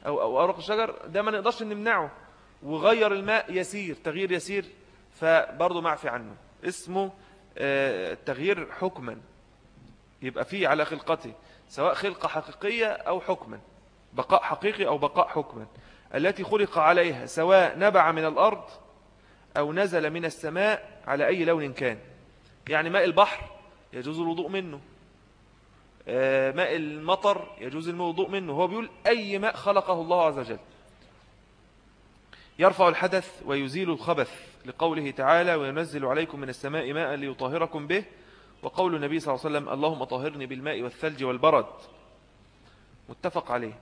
أو أو اوراق الشجر ده ما نقدرش نمنعه. وغير الماء يسير تغيير يسير فبرضه معفي عنه. اسمه آه، تغيير حكما. يبقى فيه على خلقته سواء خلقة حقيقية أو حكما. بقاء حقيقي أو بقاء حكما. التي خلق عليها سواء نبع من الأرض أو نزل من السماء على أي لون كان. يعني ماء البحر يجوز الوضوء منه. ماء المطر يجوز الوضوء منه. هو بيقول أي ماء خلقه الله عز وجل. يرفع الحدث ويزيل الخبث لقوله تعالى وينزل عليكم من السماء ماء ليطهركم به. وقول النبي صلى الله عليه وسلم اللهم طهرني بالماء والثلج والبرد. متفق عليه.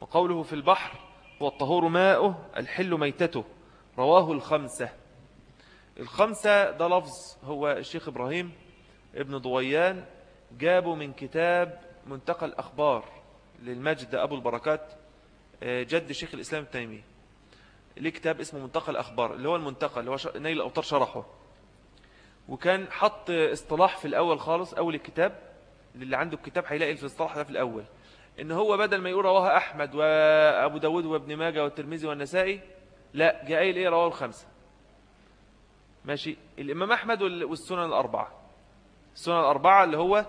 وقوله في البحر هو الطهور ماؤه الحل ميتته. رواه الخمسة. الخمسة ده لفظ هو الشيخ إبراهيم ابن ضويان جابه من كتاب منتقى الأخبار للمجد أبو البركات آه، جد شيخ الإسلام التيمي ليه كتاب اسمه منتقى الأخبار اللي هو المنتقى اللي هو نيل الأوتار شرحه. وكان حط اصطلاح في الأول خالص أول الكتاب اللي عنده الكتاب هيلاقي في الاصطلاح ده في الأول. إن هو بدل ما يقول رواها أحمد وأبو داود وابن ماجه والترمذي والنسائي لا جاء قايل إيه؟ رواه الخمسة. ماشي؟ الإمام أحمد والسنن الأربعة. السنن الأربعة اللي هو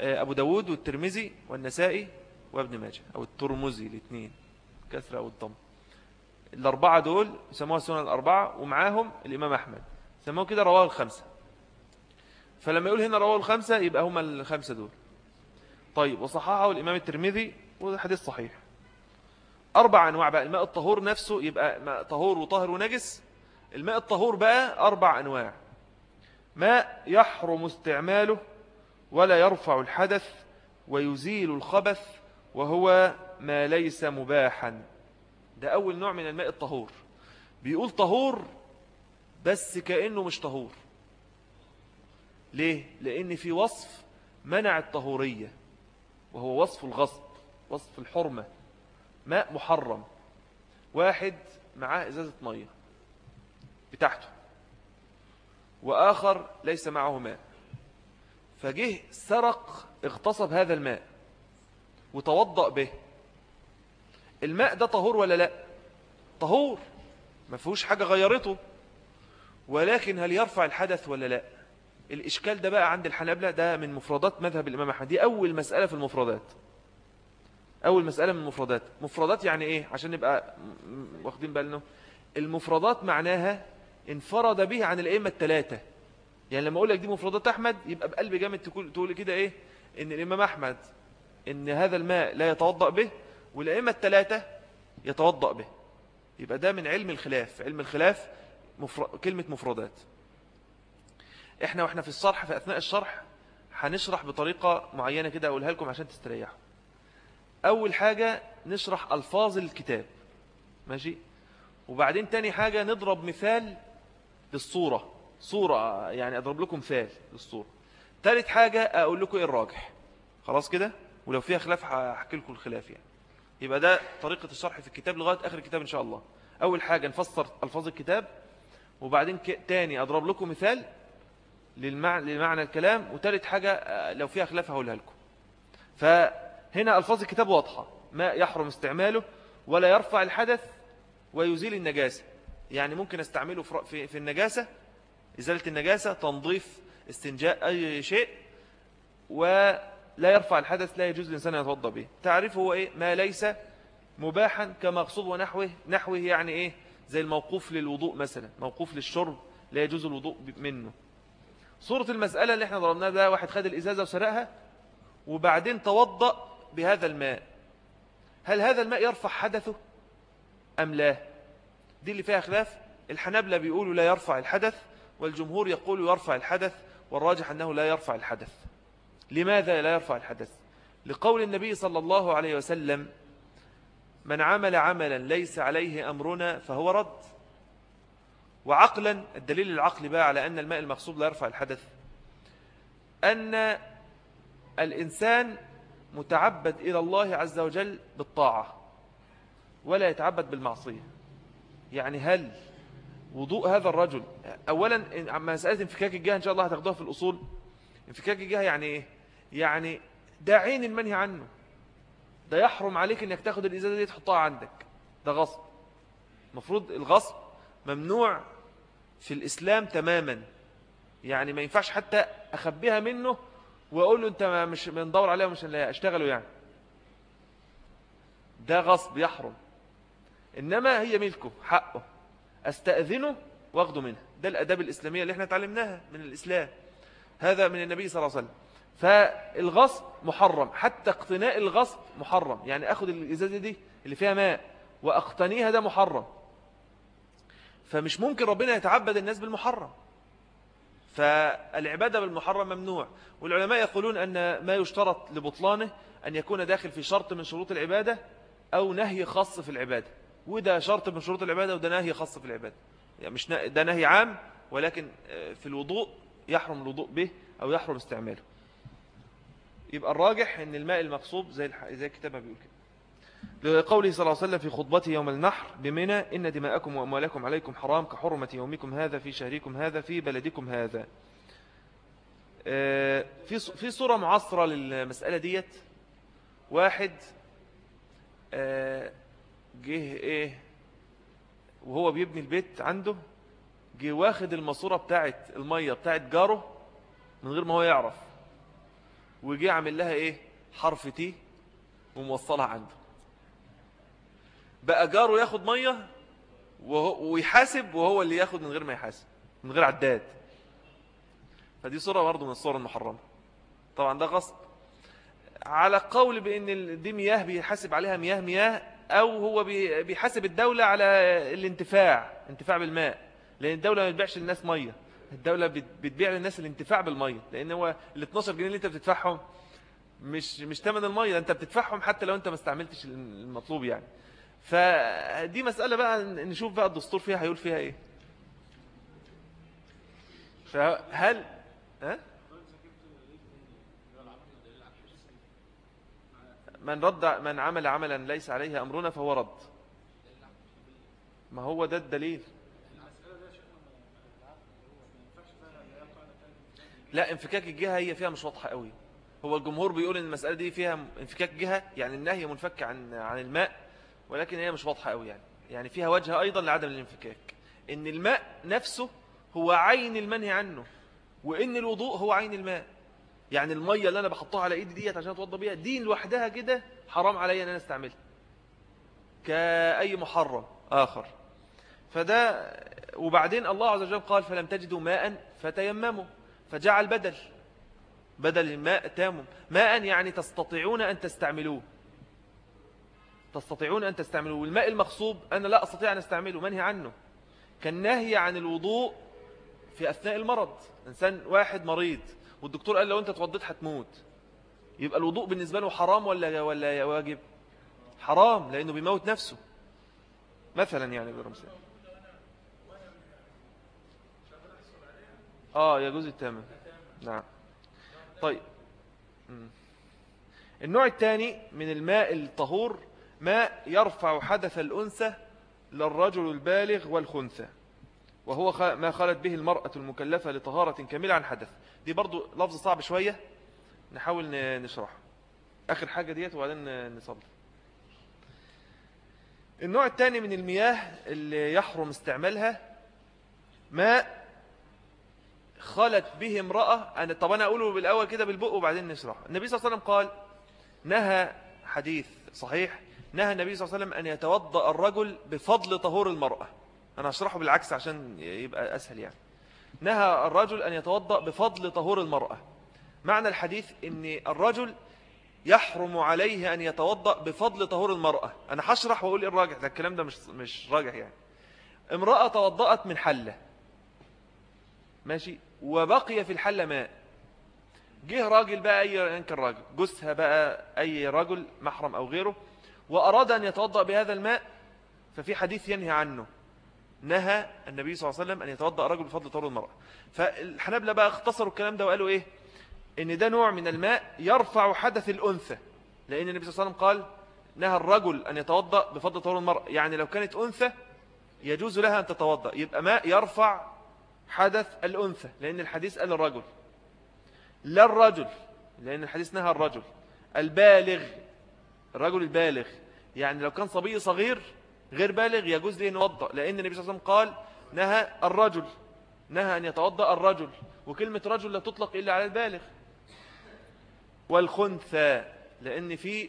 أبو داود والترمذي والنسائي وابن ماجه أو الترمذي الاثنين كثرة أو الضم. الأربعة دول يسموها السنن الأربعة ومعاهم الإمام أحمد. سموه كده رواه الخمسة. فلما يقول هنا رواه الخمسة يبقى هما الخمسة دول. طيب وصححه الإمام الترمذي وده حديث صحيح. أربع أنواع بقى. الماء الطهور نفسه يبقى ماء طهور وطاهر ونجس. الماء الطهور بقى أربع أنواع. ماء يحرم استعماله ولا يرفع الحدث ويزيل الخبث وهو ما ليس مباحا. ده أول نوع من الماء الطهور. بيقول طهور بس كأنه مش طهور. ليه؟ لأن في وصف منع الطهورية وهو وصف الغصب وصف الحرمة ماء محرم واحد معاه إزازة مية بتاعته وآخر ليس معه ماء. فجه سرق اغتصب هذا الماء وتوضأ به. الماء ده طهور ولا لا؟ طهور ما فيهوش حاجة غيرته. ولكن هل يرفع الحدث ولا لا؟ الإشكال ده بقى عند الحنابلة ده من مفردات مذهب الإمام أحمد دي أول مسألة في المفردات. أول مسألة من المفردات. مفردات يعني إيه؟ عشان نبقى واخدين بالنا. المفردات معناها انفرد به عن الأئمة الثلاثة يعني لما أقول لك دي مفردات أحمد يبقى بقلب جامد تقول, كده إيه؟ إن الإمام أحمد إن هذا الماء لا يتوضأ به والأئمة الثلاثة يتوضأ به. يبقى ده من علم الخلاف. علم الخلاف مفر... كلمة مفردات. إحنا وإحنا في الشرح في أثناء الشرح هنشرح بطريقة معينة كده أقولها لكم عشان تستريحوا. أول حاجة نشرح ألفاظ الكتاب. ماشي؟ وبعدين تاني حاجة نضرب مثال للصورة. صورة يعني أضرب لكم مثال للصورة. ثالث حاجة أقول لكم إيه الراجح. خلاص كده؟ ولو فيها خلاف هحكي لكم الخلاف يعني. يبقى ده طريقة الشرح في الكتاب لغاية آخر الكتاب إن شاء الله. أول حاجة نفسر ألفاظ الكتاب وبعدين تاني أضرب لكم مثال للمعنى, لمعنى الكلام وثالث حاجة آه، لو فيها خلاف هقولها لكم. فهنا ألفاظ الكتاب واضحة. ما يحرم استعماله ولا يرفع الحدث ويزيل النجاسة. يعني ممكن أستعمله في النجاسة إزالة النجاسة تنظيف استنجاء أي شيء ولا يرفع الحدث لا يجوز الإنسان يتوضأ به. تعرفه هو إيه؟ ما ليس مباحا كمقصود ونحوه. نحوه يعني إيه؟ زي الموقوف للوضوء مثلا موقوف للشرب لا يجوز الوضوء منه. صورة المسألة اللي إحنا ضربناها ده واحد خد الإزازة وسرقها وبعدين توضأ بهذا الماء. هل هذا الماء يرفع حدثه؟ أم لا؟ دي اللي فيها خلاف. الحنابلة بيقولوا لا يرفع الحدث. والجمهور يقول يرفع الحدث والراجح أنه لا يرفع الحدث. لماذا لا يرفع الحدث؟ لقول النبي صلى الله عليه وسلم من عمل عملا ليس عليه أمرنا فهو رد. وعقلا الدليل العقلي بقى على أن الماء المقصود لا يرفع الحدث. أن الإنسان متعبد إلى الله عز وجل بالطاعة ولا يتعبد بالمعصية. يعني هل وضوء هذا الرجل. أولا مسألة انفكاك الجهة إن شاء الله هتاخدوها في الأصول. انفكاك الجهة يعني إيه؟ يعني ده عين المنهي عنه. ده يحرم عليك إنك تاخد الإزازة دي تحطها عندك. ده غصب. المفروض الغصب ممنوع في الإسلام تماما. يعني ما ينفعش حتى أخبيها منه وأقول له أنت مش بندور عليها ومش أشتغله يعني. ده غصب يحرم. إنما هي ملكه حقه. أستأذنه واخده منها ده الأداب الإسلامية اللي إحنا تعلمناها من الإسلام. هذا من النبي صلى الله عليه وسلم. فالغصب محرم. حتى اقتناء الغصب محرم. يعني أخذ الإزازة دي اللي فيها ماء وأقتنيها ده محرم. فمش ممكن ربنا يتعبد الناس بالمحرم. فالعبادة بالمحرم ممنوع. والعلماء يقولون أن ما يشترط لبطلانه أن يكون داخل في شرط من شروط العبادة أو نهي خاص في العبادة. وده شرط من شروط العبادة وده نهي خاص في العبادة. يعني مش ده نهي عام ولكن آه، في الوضوء يحرم الوضوء به أو يحرم استعماله. يبقى الراجح أن الماء المقصوب زي, زي الكتاب بيقول كده. لقوله صلى الله عليه وسلم في خطبته يوم النحر بمنى إن دماءكم وأموالكم عليكم حرام كحرمة يومكم هذا في شهركم هذا في بلدكم هذا. آه، في في صورة معصرة للمسألة ديت. واحد آه، جه إيه وهو بيبني البيت عنده جه واخد الماسورة بتاعت المية بتاعت جاره من غير ما هو يعرف وجه عامل لها إيه حرف تي وموصلها عنده. بقى جاره ياخد مية ويحاسب وهو اللي ياخد من غير ما يحاسب من غير عداد. فدي صورة برضه من الصور المحرمة. طبعا ده غصب. على قول بأن دي مياه بيحاسب عليها مياه مياه أو هو بيحاسب الدولة على الانتفاع انتفاع بالماء. لأن الدولة ما بتبيعش للناس مية. الدولة بتبيع للناس الانتفاع بالمية. لأن هو ال 12 جنيه اللي أنت بتدفعهم مش مش ثمن المية. أنت بتدفعهم حتى لو أنت ما استعملتش المطلوب يعني. فدي مسألة بقى نشوف بقى الدستور فيها هيقول فيها إيه. فهل ها؟ من رد من عمل عملا ليس عليه أمرنا فهو رد. ما هو ده الدليل؟ لا انفكاك الجهة هي فيها مش واضحة قوي. هو الجمهور بيقول إن المسألة دي فيها انفكاك جهة يعني النهي منفك عن عن الماء ولكن هي مش واضحة قوي يعني. يعني فيها وجه أيضا لعدم الانفكاك. إن الماء نفسه هو عين المنهي عنه وإن الوضوء هو عين الماء. يعني المية اللي أنا بحطها على إيدي ديت عشان أتوضى بيها دي لوحدها كده حرام عليا إن أنا أستعملها. كأي محرم آخر. فده وبعدين الله عز وجل قال فلم تجدوا ماء فتيمموا. فجعل بدل بدل الماء تامم. ماء يعني تستطيعون أن تستعملوه. تستطيعون أن تستعملوه. والماء المغصوب أنا لا أستطيع أن أستعمله منهي عنه. كالنهي عن الوضوء في أثناء المرض. إنسان واحد مريض. والدكتور قال لو أنت توضيت هتموت. يبقى الوضوء بالنسبة له حرام ولا ولا واجب؟ حرام لأنه بيموت نفسه. مثلا يعني برمسان آه يجوز التامن نعم. طيب. النوع الثاني من الماء الطهور ماء يرفع حدث الأنثى للرجل البالغ والخنثى. وهو ما خلت به المرأة المكلفة لطهارة كاملة عن حدث. دي برضو لفظ صعب شوية. نحاول نشرح آخر حاجة ديت وبعدين نصلي. النوع الثاني من المياه اللي يحرم استعمالها ماء خلت به امرأة. أنا طب أنا أقوله بالأول كده بالبق وبعدين نشرح. النبي صلى الله عليه وسلم قال نهى حديث صحيح. نهى النبي صلى الله عليه وسلم أن يتوضأ الرجل بفضل طهور المرأة. أنا أشرحه بالعكس عشان يبقى أسهل يعني. نهى الرجل أن يتوضأ بفضل طهور المرأة. معنى الحديث أن الرجل يحرم عليه أن يتوضأ بفضل طهور المرأة. أنا هشرح وأقول إيه الراجح ده الكلام ده مش, مش راجح يعني. امرأة توضأت من حلة. ماشي؟ وبقي في الحلة ماء. جه راجل بقى أي ينكر راجل جثها بقى أي رجل محرم أو غيره وأراد أن يتوضأ بهذا الماء ففي حديث ينهي عنه. نهى النبي صلى الله عليه وسلم أن يتوضأ رجل بفضل طهور المرأة. فالحنابلة بقى اختصروا الكلام ده وقالوا إيه؟ إن ده نوع من الماء يرفع حدث الأنثى. لأن النبي صلى الله عليه وسلم قال نهى الرجل أن يتوضأ بفضل طهور المرأة. يعني لو كانت أنثى يجوز لها أن تتوضأ. يبقى ماء يرفع حدث الأنثى. لأن الحديث قال الرجل لا الرجل لأن الحديث نهى الرجل. البالغ. الرجل البالغ. يعني لو كان صبي صغير غير بالغ يجوز أن يتوضأ لأن النبي صلى الله عليه وسلم قال نهى الرجل نهى أن يتوضأ الرجل وكلمة رجل لا تطلق إلا على البالغ. والخنثى لأن في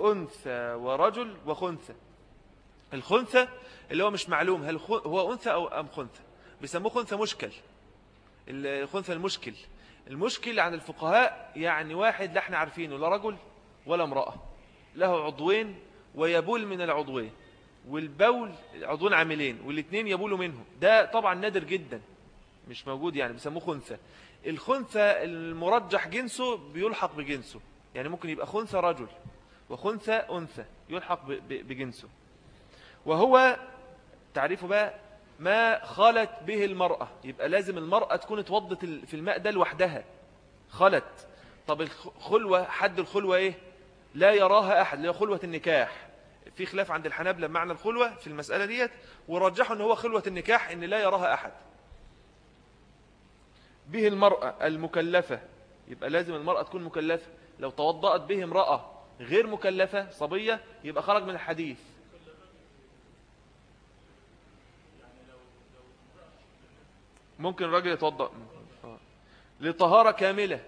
أنثى ورجل وخنثى. الخنثى اللي هو مش معلوم هل هو أنثى أو أم خنثى؟ بيسموه خنثى مشكل. الخنثى المشكل. المشكل عن الفقهاء يعني واحد لا إحنا عارفينه لا رجل ولا امرأة. له عضوين ويبول من العضوين. والبول عضوين عاملين والاثنين يبولوا منه ده طبعا نادر جدا مش موجود يعني بيسموه خنثى. الخنثى المرجح جنسه بيلحق بجنسه يعني ممكن يبقى خنثى رجل وخنثى أنثى يلحق بجنسه. وهو تعريفه بقى ما خلت به المرأة. يبقى لازم المرأة تكون اتوضت في الماء ده لوحدها. خلت. طب الخلوة حد الخلوة إيه؟ لا يراها أحد لا خلوة النكاح. في خلاف عند الحنابلة معنى الخلوة في المسألة ديت ورجحوا إن هو خلوة النكاح إن لا يراها أحد. به المرأة المكلفة يبقى لازم المرأة تكون مكلفة. لو توضأت به امرأة غير مكلفة صبية يبقى خرج من الحديث. ممكن الراجل يتوضأ. لطهارة كاملة.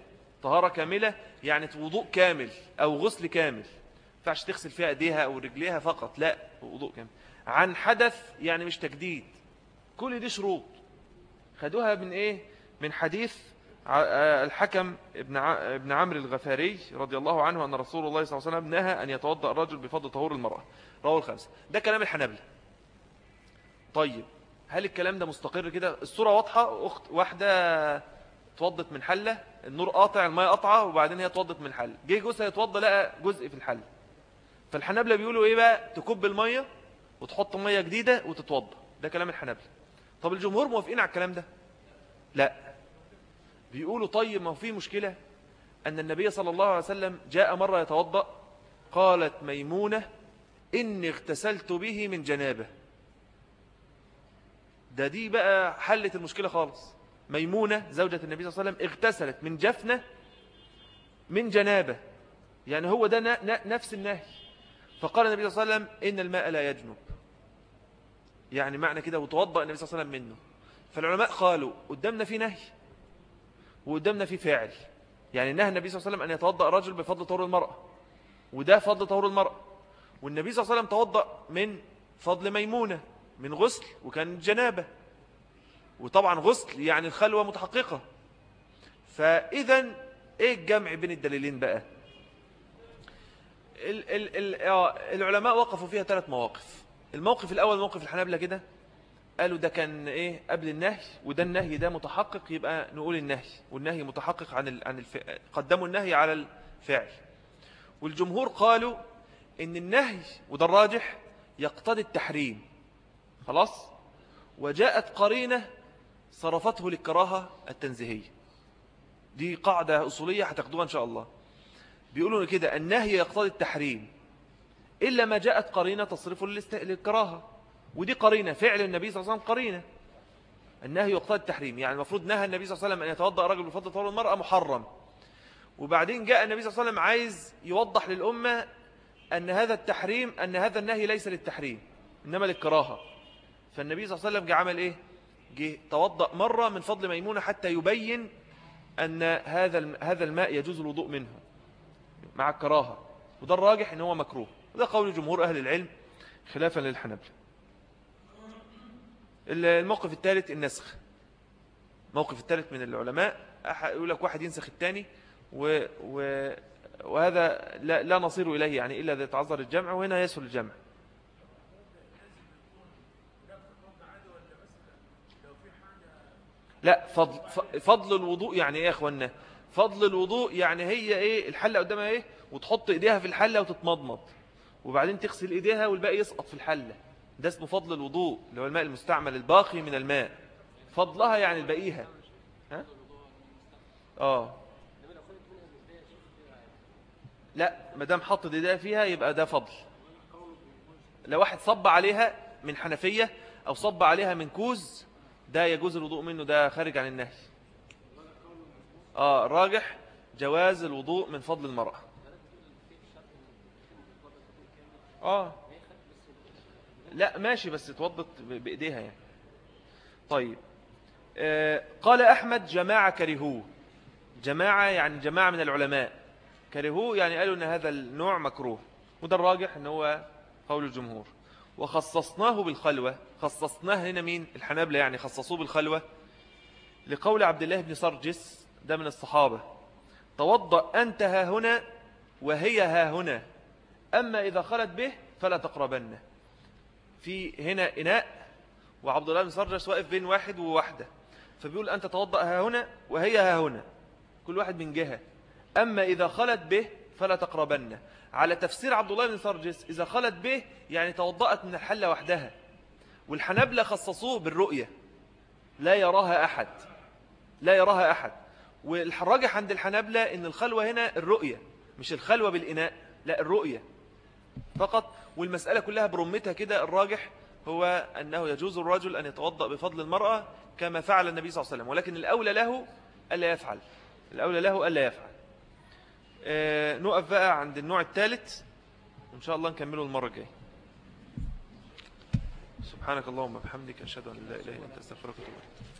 طهارة كاملة يعني وضوء كامل أو غسل كامل. فعش تغسل فيها ايديها أو رجليها فقط لا وضوء كامل. عن حدث يعني مش تجديد. كل دي شروط. خدوها من إيه؟ من حديث آه، الحكم ابن ابن عمرو الغفاري رضي الله عنه أن رسول الله صلى الله عليه وسلم نهى أن يتوضأ الرجل بفضل طهور المرأة. رواه الخمسة ده كلام الحنابلة. طيب هل الكلام ده مستقر كده؟ الصورة واضحة. أخت واحدة توضت من حلة النور قاطع الماء قطعة وبعدين هي توضت من حلة. جه جوزها يتوضى لقى جزء في الحلة. فالحنابلة بيقولوا إيه بقى؟ تكب المية وتحط مية جديدة وتتوضى. ده كلام الحنابلة. طب الجمهور موافقين على الكلام ده؟ لا. بيقولوا طيب ما هو في مشكلة أن النبي صلى الله عليه وسلم جاء مرة يتوضأ قالت ميمونة إني اغتسلت به من جنابه. ده دي بقى حلت المشكلة خالص. ميمونة زوجة النبي صلى الله عليه وسلم اغتسلت من جفنة من جنابه. يعني هو ده نفس النهي. فقال النبي صلى الله عليه وسلم إن الماء لا يجنب. يعني معنى كده وتوضأ النبي صلى الله عليه وسلم منه. فالعلماء قالوا قدامنا في نهي وقدامنا في فاعل يعني نهى النبي صلى الله عليه وسلم أن يتوضأ الرجل بفضل طهور المرأة. وده فضل طهور المرأة. والنبي صلى الله عليه وسلم توضأ من فضل ميمونة من غسل وكان جنابة. وطبعا غسل يعني الخلوة متحققة. فإذا إيه الجمع بين الدليلين بقى؟ العلماء وقفوا فيها ثلاث مواقف. الموقف الأول موقف الحنابلة كده قالوا ده كان إيه قبل النهي وده النهي ده متحقق يبقى نقول النهي والنهي متحقق عن عن الفعل قدموا النهي على الفعل. والجمهور قالوا إن النهي وده الراجح يقتضي التحريم. خلاص؟ وجاءت قرينة صرفته للكراهة التنزيهية. دي قاعدة أصولية هتاخدوها إن شاء الله. بيقولوا كده النهي يقتضي التحريم. إلا ما جاءت قرينة تصرفه للكراهة. ودي قرينة فعل النبي صلى الله عليه وسلم قرينة. النهي يقتضي التحريم يعني المفروض نهى النبي صلى الله عليه وسلم أن يتوضأ رجل بفضل طول المرأة محرم. وبعدين جاء النبي صلى الله عليه وسلم عايز يوضح للأمة أن هذا التحريم أن هذا النهي ليس للتحريم إنما للكراهة. فالنبي صلى الله عليه وسلم جه عمل إيه؟ جه توضأ مرة من فضل ميمونة حتى يبين أن هذا هذا الماء يجوز الوضوء منه. مع الكراهة وده الراجح إن هو مكروه. وده قول جمهور أهل العلم خلافا للحنبل الموقف الثالث النسخ. الموقف الثالث من العلماء. يقول لك واحد ينسخ الثاني. و... و... وهذا لا, لا نصير إليه يعني إلا إذا تعذر الجمع. وهنا يسهل الجمع. لا فضل, فضل الوضوء يعني إيه يا اخوانا فضل الوضوء يعني هي إيه؟ الحلة قدامها إيه؟ وتحط إيديها في الحلة وتتمضمض. وبعدين تغسل إيديها والباقي يسقط في الحلة. ده اسمه فضل الوضوء اللي هو الماء المستعمل الباقي من الماء. فضلها يعني البقيها. ها؟ آه. لا ما دام حط إيديها فيها يبقى ده فضل. لو واحد صب عليها من حنفية أو صب عليها من كوز ده يجوز الوضوء منه ده خارج عن النهي. آه راجح جواز الوضوء من فضل المرأة. آه. لا ماشي بس توضت بإيديها يعني. طيب. آه قال أحمد جماعة كرهوه. جماعة يعني جماعة من العلماء. كرهوه يعني قالوا أن هذا النوع مكروه. وده الراجح أنه هو قول الجمهور. وخصصناه بالخلوة. خصصناه هنا مين؟ الحنابلة يعني خصصوه بالخلوة لقول عبد الله بن سرجس ده من الصحابة. توضأ أنت ها هنا وهي ها هنا. أما إذا خلت به فلا تقربن في هنا إناء وعبد الله بن سرجس واقف بين واحد وواحدة. فبيقول أنت توضأ ها هنا وهي ها هنا. كل واحد من جهة. أما إذا خلت به فلا تقربن على تفسير عبد الله بن سرجس إذا خلت به يعني توضأت من الحلة وحدها. والحنبلة خصصوه بالرؤية. لا يراها أحد. لا يراها أحد. والراجح عند الحنبلة إن الخلوة هنا الرؤية مش الخلوة بالإناء لا الرؤية. فقط والمسألة كلها برمتها كده الراجح هو أنه يجوز الرجل أن يتوضأ بفضل المرأة كما فعل النبي صلى الله عليه وسلم ولكن الأولى له ألا يفعل. الأولى له ألا يفعل. آه نقف بقى عند النوع الثالث وإن شاء الله نكمله المرة الجاية. سبحانك اللهم وبحمدك أشهد أن لا إله إلا أنت أستغفرك وأتوب إليك.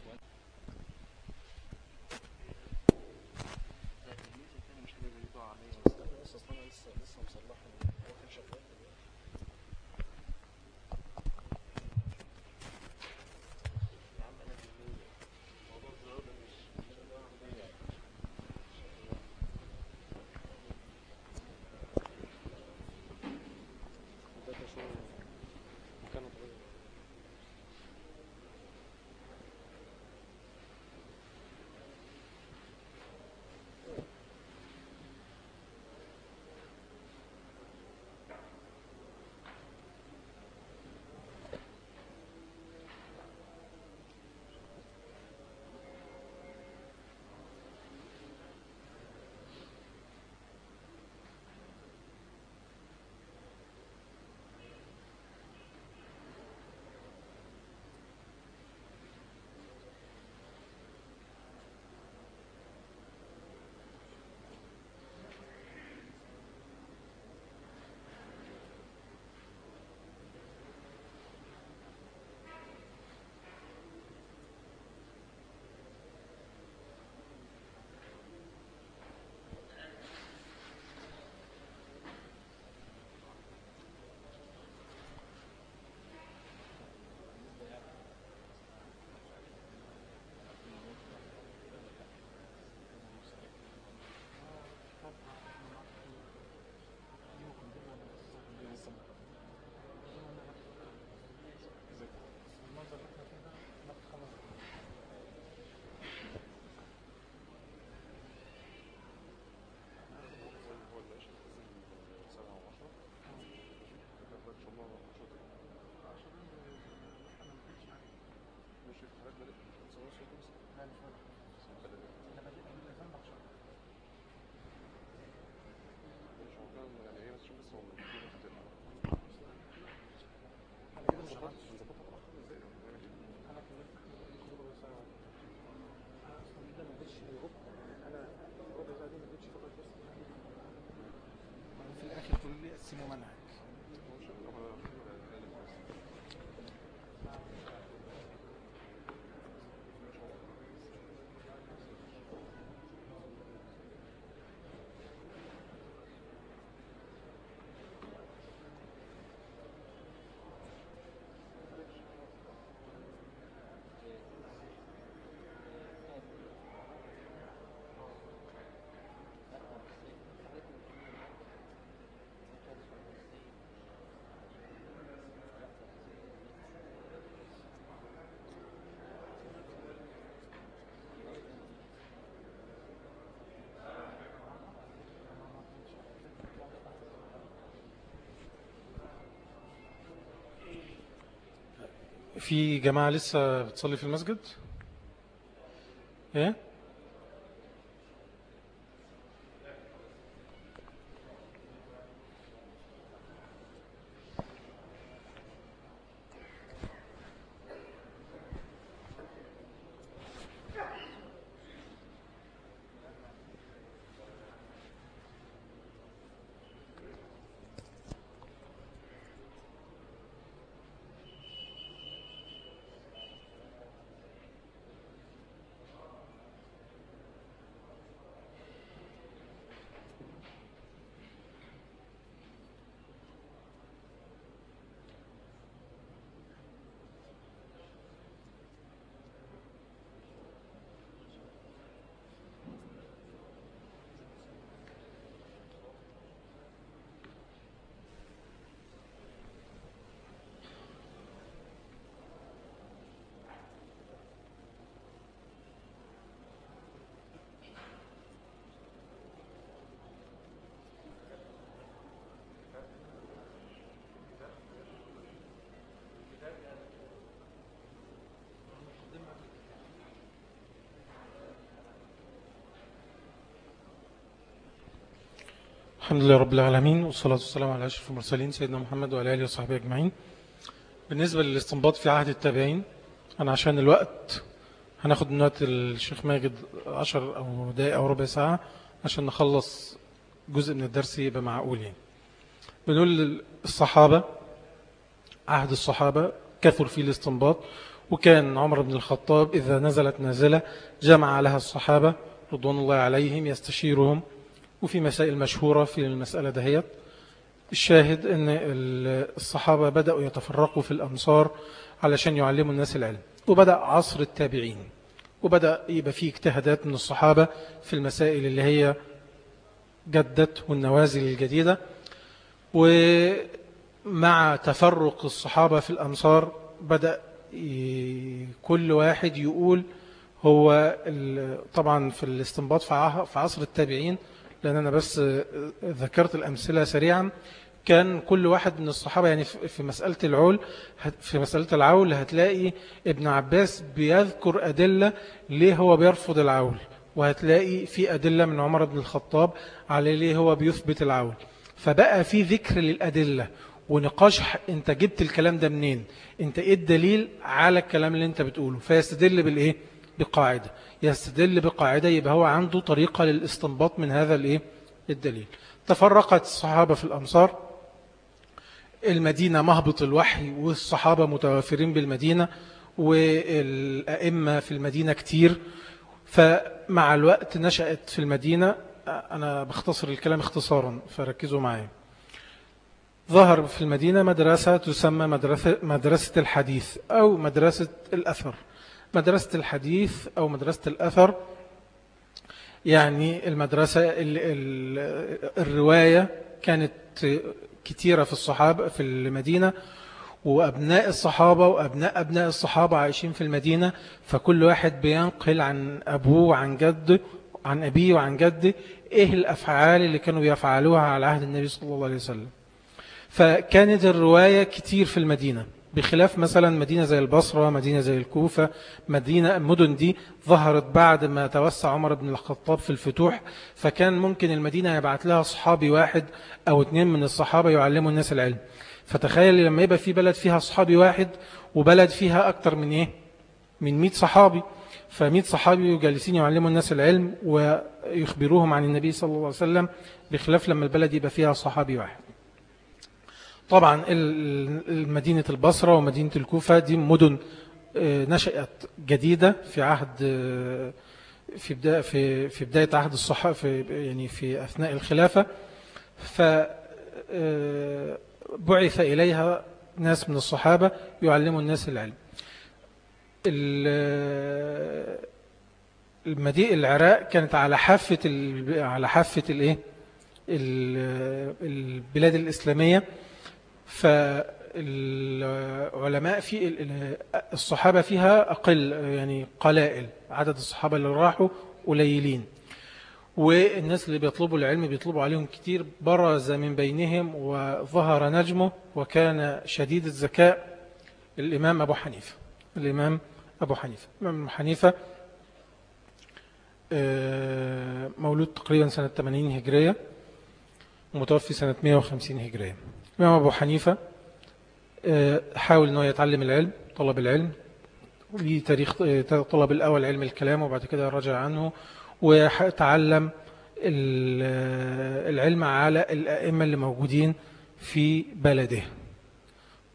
تقسيم في جماعة لسه بتصلي في المسجد؟ إيه؟ الحمد لله رب العالمين والصلاة والسلام على أشرف المرسلين سيدنا محمد وعلى آله وصحبه أجمعين. بالنسبة للاستنباط في عهد التابعين أنا عشان الوقت هناخد من وقت الشيخ ماجد عشر أو دقائق أو ربع ساعة عشان نخلص جزء من الدرس يبقى معقول يعني. بنقول الصحابة عهد الصحابة كثر فيه الاستنباط وكان عمر بن الخطاب إذا نزلت نازلة جمع لها الصحابة رضوان الله عليهم يستشيرهم وفي مسائل مشهورة في المسألة دهيت. الشاهد أن الصحابة بدأوا يتفرقوا في الأمصار علشان يعلموا الناس العلم. وبدأ عصر التابعين. وبدأ يبقى فيه اجتهادات من الصحابة في المسائل اللي هي جدت والنوازل الجديدة. ومع تفرق الصحابة في الأمصار بدأ كل واحد يقول هو طبعا في الاستنباط في عصر التابعين لأن أنا بس ذكرت الأمثلة سريعا. كان كل واحد من الصحابة يعني في مسألة العول في مسألة العول هتلاقي ابن عباس بيذكر أدلة ليه هو بيرفض العول وهتلاقي في أدلة من عمر بن الخطاب على ليه هو بيثبت العول. فبقى في ذكر للأدلة ونقاش أنت جبت الكلام ده منين؟ أنت إيه الدليل على الكلام اللي أنت بتقوله؟ فيستدل بالإيه؟ بقاعدة يستدل بقاعدة يبقى هو عنده طريقة للاستنباط من هذا الإيه؟ الدليل. تفرقت الصحابة في الأمصار المدينة مهبط الوحي والصحابة متوافرين بالمدينة والأئمة في المدينة كتير. فمع الوقت نشأت في المدينة أنا بختصر الكلام اختصارا فركزوا معي ظهر في المدينة مدرسة تسمى مدرسة, مدرسة الحديث أو مدرسة الأثر. مدرسة الحديث أو مدرسة الأثر يعني المدرسة ال ال الرواية كانت كتيرة في الصحابة في المدينة وأبناء الصحابة وأبناء أبناء الصحابة عايشين في المدينة فكل واحد بينقل عن أبوه وعن جده عن أبيه وعن جده إيه الأفعال اللي كانوا بيفعلوها على عهد النبي صلى الله عليه وسلم. فكانت الرواية كتير في المدينة. بخلاف مثلا مدينة زي البصرة مدينة زي الكوفة مدينة المدن دي ظهرت بعد ما توسع عمر بن الخطاب في الفتوح فكان ممكن المدينة يبعت لها صحابي واحد أو اتنين من الصحابة يعلموا الناس العلم. فتخيل لما يبقى في بلد فيها صحابي واحد وبلد فيها أكتر من إيه؟ من 100 صحابي. ف100 صحابي جالسين يعلموا الناس العلم ويخبروهم عن النبي صلى الله عليه وسلم بخلاف لما البلد يبقى فيها صحابي واحد. طبعا مدينة البصرة ومدينة الكوفة دي مدن آه، نشأت جديدة في عهد آه، في بداية في في بداية عهد الصحابة في يعني في أثناء الخلافة. ف آه، بعث إليها ناس من الصحابة يعلموا الناس العلم. ال- المدينة العراق كانت على حافة على حافة الإيه؟ ال- البلاد الإسلامية. فالعلماء في ال- ال- الصحابة فيها أقل يعني قلائل. عدد الصحابة اللي راحوا قليلين. والناس اللي بيطلبوا العلم بيطلبوا عليهم كتير. برز من بينهم وظهر نجمه وكان شديد الذكاء الإمام أبو حنيفة. الإمام أبو حنيفة. الإمام أبو حنيفة آه، مولود تقريبا سنة 80 هجرية متوفي سنة 150 هجرية. الإمام أبو حنيفة آه، حاول أنه يتعلم العلم طلب العلم ليه تاريخ آه، طلب الأول علم الكلام وبعد كده رجع عنه وتعلم آه، العلم على الأئمة اللي موجودين في بلده.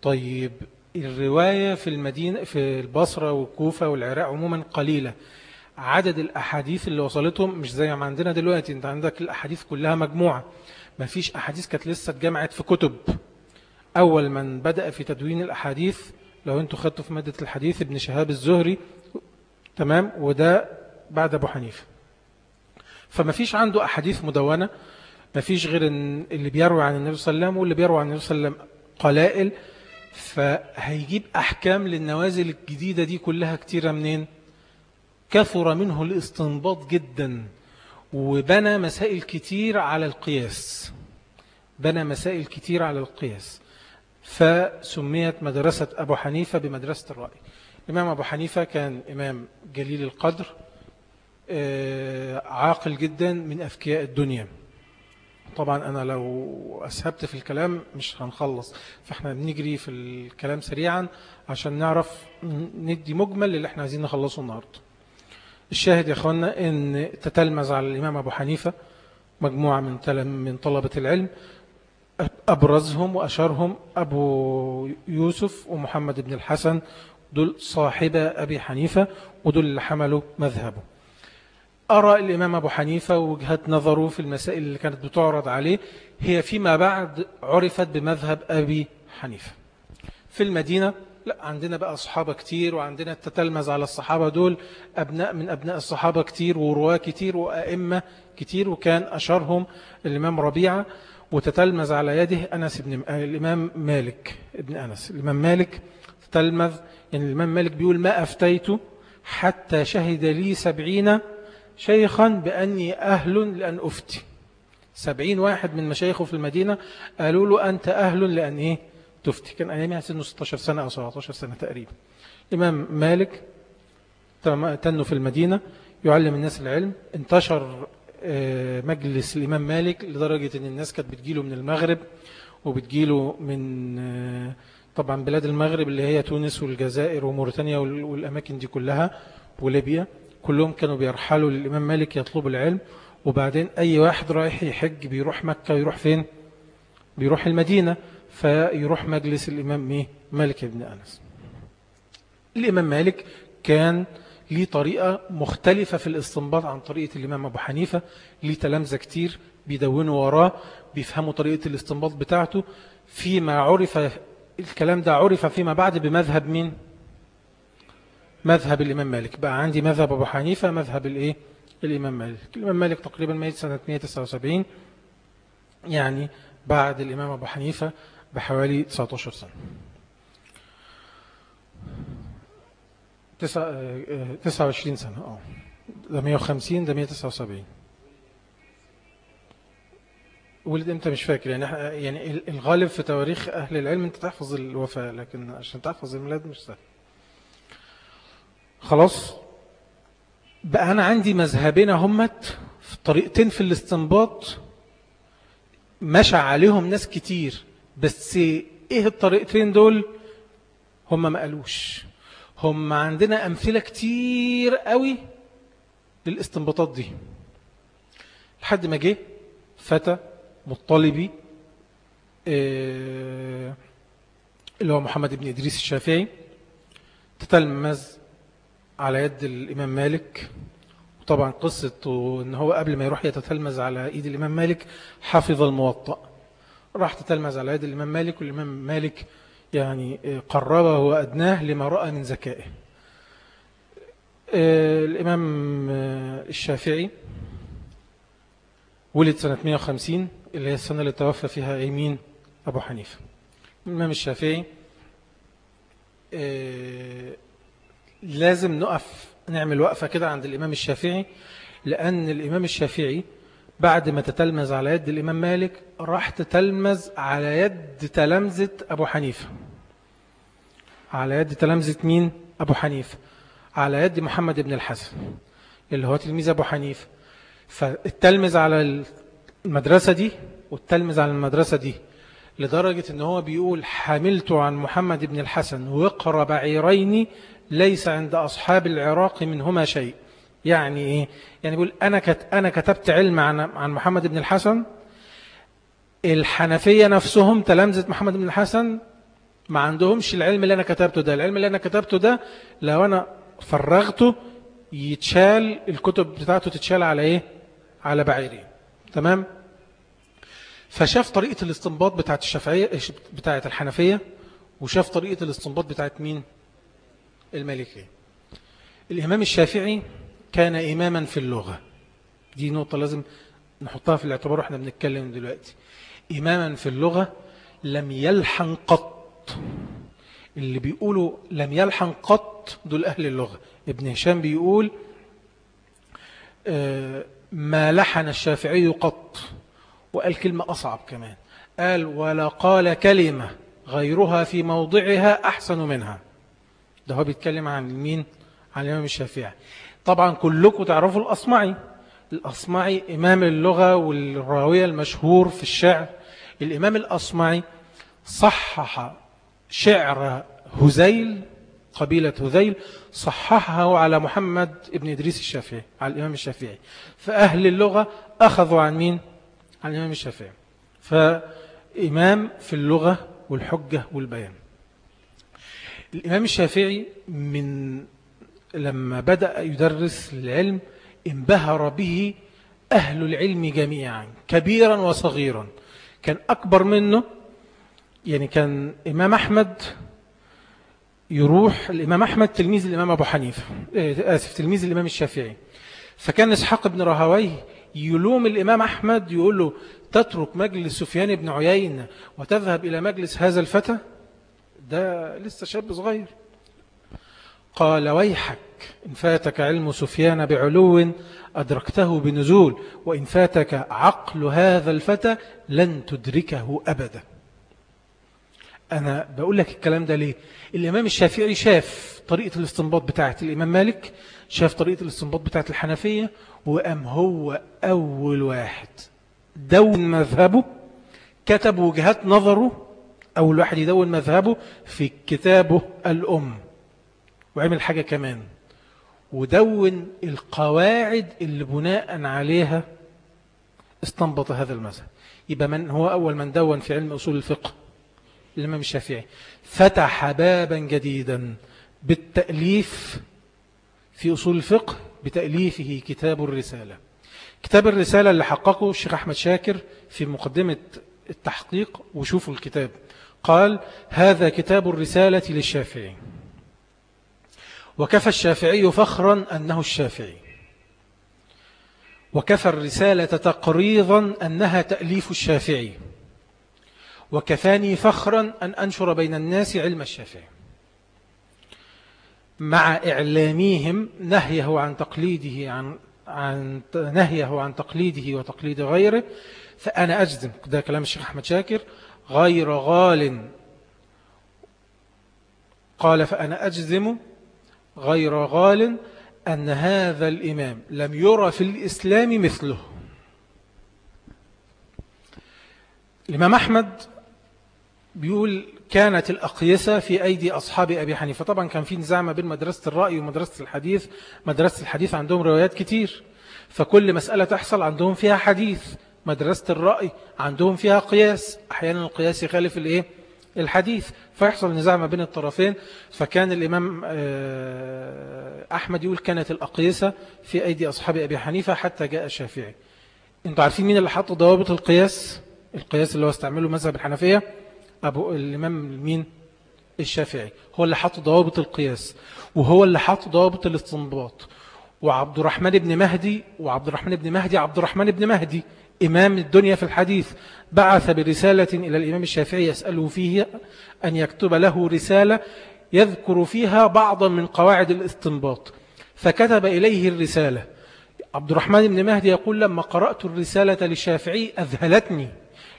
طيب الرواية في المدينة في البصرة والكوفة والعراق عموما قليلة. عدد الأحاديث اللي وصلتهم مش زي ما عندنا دلوقتي أنت عندك الأحاديث كلها مجموعة. ما فيش أحاديث كانت لسه اتجمعت في كتب. أول من بدأ في تدوين الأحاديث لو أنتوا خدتوا في مادة الحديث ابن شهاب الزهري. تمام؟ وده بعد أبو حنيفة. فما فيش عنده أحاديث مدونة. ما فيش غير اللي بيروي عن النبي صلى الله عليه وسلم واللي بيروي عن النبي صلى الله عليه وسلم قلائل. فهيجيب أحكام للنوازل الجديدة دي كلها كتيرة منين؟ كثر منه الاستنباط جدا. وبنى مسائل كتير على القياس. بنى مسائل كتير على القياس. فسميت مدرسة أبو حنيفة بمدرسة الرأي. الإمام أبو حنيفة كان إمام جليل القدر آه، عاقل جدا من أذكياء الدنيا. طبعا أنا لو أسهبت في الكلام مش هنخلص. فإحنا بنجري في الكلام سريعا عشان نعرف ندي مجمل اللي إحنا عايزين نخلصه النهاردة. الشاهد يا أخوانا أن تتلمذ على الإمام أبو حنيفة مجموعة من من طلبة العلم أبرزهم وأشهرهم أبو يوسف ومحمد بن الحسن دول صاحب أبي حنيفة ودول اللي حملوا مذهبه. أرى الإمام أبو حنيفة وجهة نظره في المسائل اللي كانت بتعرض عليه هي فيما بعد عرفت بمذهب أبي حنيفة. في المدينة لا عندنا بقى صحابة كتير وعندنا التتلمذ على الصحابة دول أبناء من أبناء الصحابة كتير ورواة كتير وأئمة كتير وكان أشهرهم الإمام ربيعة وتتلمذ على يده أنس بن الإمام مالك ابن أنس. الإمام مالك تتلمذ يعني الإمام مالك بيقول ما أفتيت حتى شهد لي سبعين شيخا بأني أهل لأن أفتي. سبعين واحد من مشايخه في المدينة قالوا له أنت أهل لأن إيه؟ تفتي كان أيامها سنه 16 سنة أو 17 سنة تقريبا. الإمام مالك تنه في المدينة يعلم الناس العلم. انتشر آه، مجلس الإمام مالك لدرجة أن الناس كانت بتجيله من المغرب وبتجيله من آه، طبعا بلاد المغرب اللي هي تونس والجزائر وموريتانيا وال- والأماكن دي كلها وليبيا. كلهم كانوا بيرحلوا للإمام مالك يطلبوا العلم. وبعدين أي واحد رايح يحج بيروح مكة يروح فين؟ بيروح المدينة. فيروح مجلس الإمام إيه؟ مالك بن أنس. الإمام مالك كان ليه طريقة مختلفة في الاستنباط عن طريقة الإمام أبو حنيفة ليه تلامذة كتير بيدونوا وراه بيفهموا طريقة الاستنباط بتاعته فيما عرف الكلام ده عرف فيما بعد بمذهب مين؟ مذهب الإمام مالك. بقى عندي مذهب أبو حنيفة مذهب الإيه؟ الإمام مالك. الإمام مالك تقريبا ميت سنة 179 يعني بعد الإمام أبو حنيفة بحوالي 19 سنة. تسعة- آه، آه، 29 سنة آه. ده 150 ده 179 ولد إمتى مش فاكر يعني يعني ال- الغالب في تواريخ أهل العلم إنت تحفظ الوفاة لكن عشان تحفظ الميلاد مش سهل. خلاص؟ بقى أنا عندي مذهبين همت في طريقتين في الاستنباط مشى عليهم ناس كتير. بس إيه الطريقتين دول؟ هم ما قالوش. هم عندنا أمثلة كتير قوي للاستنباطات دي. لحد ما جه فتى مطلبي آه، اللي هو محمد بن إدريس الشافعي تتلمذ على يد الإمام مالك. طبعا قصة إن هو قبل ما يروح يتتلمذ على إيد الإمام مالك حفظ الموطأ. راح تتلمذ على يد الإمام مالك والإمام مالك يعني قربه وأدناه لما رأى من ذكائه. آه، الإمام آه، الشافعي ولد سنة 150 اللي هي السنة اللي توفى فيها يمين أبو حنيفة. الإمام الشافعي آه، لازم نقف نعمل وقفة كده عند الإمام الشافعي لأن الإمام الشافعي بعد ما تتلمذ على يد الإمام مالك راح تتلمذ على يد تلامذة أبو حنيفة. على يد تلامذة مين؟ أبو حنيفة. على يد محمد بن الحسن اللي هو تلميذ أبو حنيفة. فالتلمذ على المدرسة دي والتلمذ على المدرسة دي لدرجة إن هو بيقول حملت عن محمد بن الحسن وقر بعيرين ليس عند أصحاب العراق منهما شيء. يعني إيه؟ يعني بيقول أنا, كت أنا كتبت علم عن, عن محمد بن الحسن الحنفية نفسهم تلامذة محمد بن الحسن ما عندهمش العلم اللي أنا كتبته ده. العلم اللي أنا كتبته ده لو أنا فرغته يتشال الكتب بتاعته تتشال على إيه؟ على بعيرين تمام؟ فشاف طريقة الاستنباط بتاعت الشافعية بتاعت الحنفية وشاف طريقة الاستنباط بتاعت مين؟ المالكية. الإمام الشافعي كان إماما في اللغة. دي نقطة لازم نحطها في الاعتبار إحنا بنتكلم دلوقتي. إماما في اللغة لم يلحن قط. اللي بيقولوا لم يلحن قط دول أهل اللغة. ابن هشام بيقول آه، ما لحن الشافعي قط. وقال كلمة أصعب كمان. قال ولا قال كلمة غيرها في موضعها أحسن منها. ده هو بيتكلم عن مين؟ عن الإمام الشافعي. طبعا كلكم تعرفوا الأصمعي. الأصمعي إمام اللغة والراوية المشهور في الشعر. الإمام الأصمعي صحح شعر هزيل قبيلة هذيل صححه على محمد ابن إدريس الشافعي على الإمام الشافعي. فأهل اللغة أخذوا عن مين؟ عن الإمام الشافعي. فإمام في اللغة والحجة والبيان. الإمام الشافعي من لما بدأ يدرس العلم انبهر به أهل العلم جميعا كبيرا وصغيرا. كان أكبر منه يعني كان إمام أحمد يروح الإمام أحمد تلميذ الإمام أبو حنيفة آه، آسف تلميذ الإمام الشافعي. فكان إسحاق بن رهويه يلوم الإمام أحمد يقول له تترك مجلس سفيان بن عيين وتذهب إلى مجلس هذا الفتى؟ ده لسه شاب صغير. قال ويحك إن فاتك علم سفيان بعلو أدركته بنزول وإن فاتك عقل هذا الفتى لن تدركه أبدا. أنا بقول لك الكلام ده ليه؟ الإمام الشافعي شاف طريقة الاستنباط بتاعت الإمام مالك شاف طريقة الاستنباط بتاعت الحنفية وأم هو أول واحد. دون مذهبه كتب وجهات نظره أول واحد يدون مذهبه في كتابه الأم. وعمل حاجة كمان. ودون القواعد اللي بناء عليها استنبط هذا المذهب. يبقى من هو أول من دون في علم أصول الفقه الإمام الشافعي. فتح بابا جديدا بالتأليف في أصول الفقه بتأليفه كتاب الرسالة. كتاب الرسالة اللي حققه الشيخ أحمد شاكر في مقدمة التحقيق وشوفوا الكتاب. قال هذا كتاب الرسالة للشافعي. وكفى الشافعي فخرا أنه الشافعي. وكفى الرسالة تقريضا أنها تأليف الشافعي. وكفاني فخرا أن أنشر بين الناس علم الشافعي. مع إعلاميهم نهيه عن تقليده عن, عن نهيه عن تقليده وتقليد غيره فأنا أجزم ده كلام الشيخ أحمد شاكر غير غال. قال فأنا أجزم غير غال أن هذا الإمام لم يرى في الإسلام مثله. الإمام أحمد بيقول كانت الأقيسة في أيدي أصحاب أبي حنيفة. طبعا كان في نزاع ما بين مدرسة الرأي ومدرسة الحديث. مدرسة الحديث عندهم روايات كتير. فكل مسألة تحصل عندهم فيها حديث. مدرسة الرأي عندهم فيها قياس. أحيانا القياس يخالف الإيه؟ الحديث فيحصل نزاع ما بين الطرفين. فكان الإمام آه، أحمد يقول كانت الأقيسة في أيدي أصحاب أبي حنيفة حتى جاء الشافعي. أنتوا عارفين مين اللي حط ضوابط القياس؟ القياس اللي هو استعمله مذهب الحنفية؟ أبو الإمام مين؟ الشافعي. هو اللي حط ضوابط القياس وهو اللي حط ضوابط الاستنباط. وعبد الرحمن بن مهدي وعبد الرحمن بن مهدي عبد الرحمن بن مهدي إمام الدنيا في الحديث. بعث برسالة إلى الإمام الشافعي يسأله فيه أن يكتب له رسالة يذكر فيها بعضا من قواعد الاستنباط. فكتب إليه الرسالة. عبد الرحمن بن مهدي يقول لما قرأت الرسالة للشافعي أذهلتني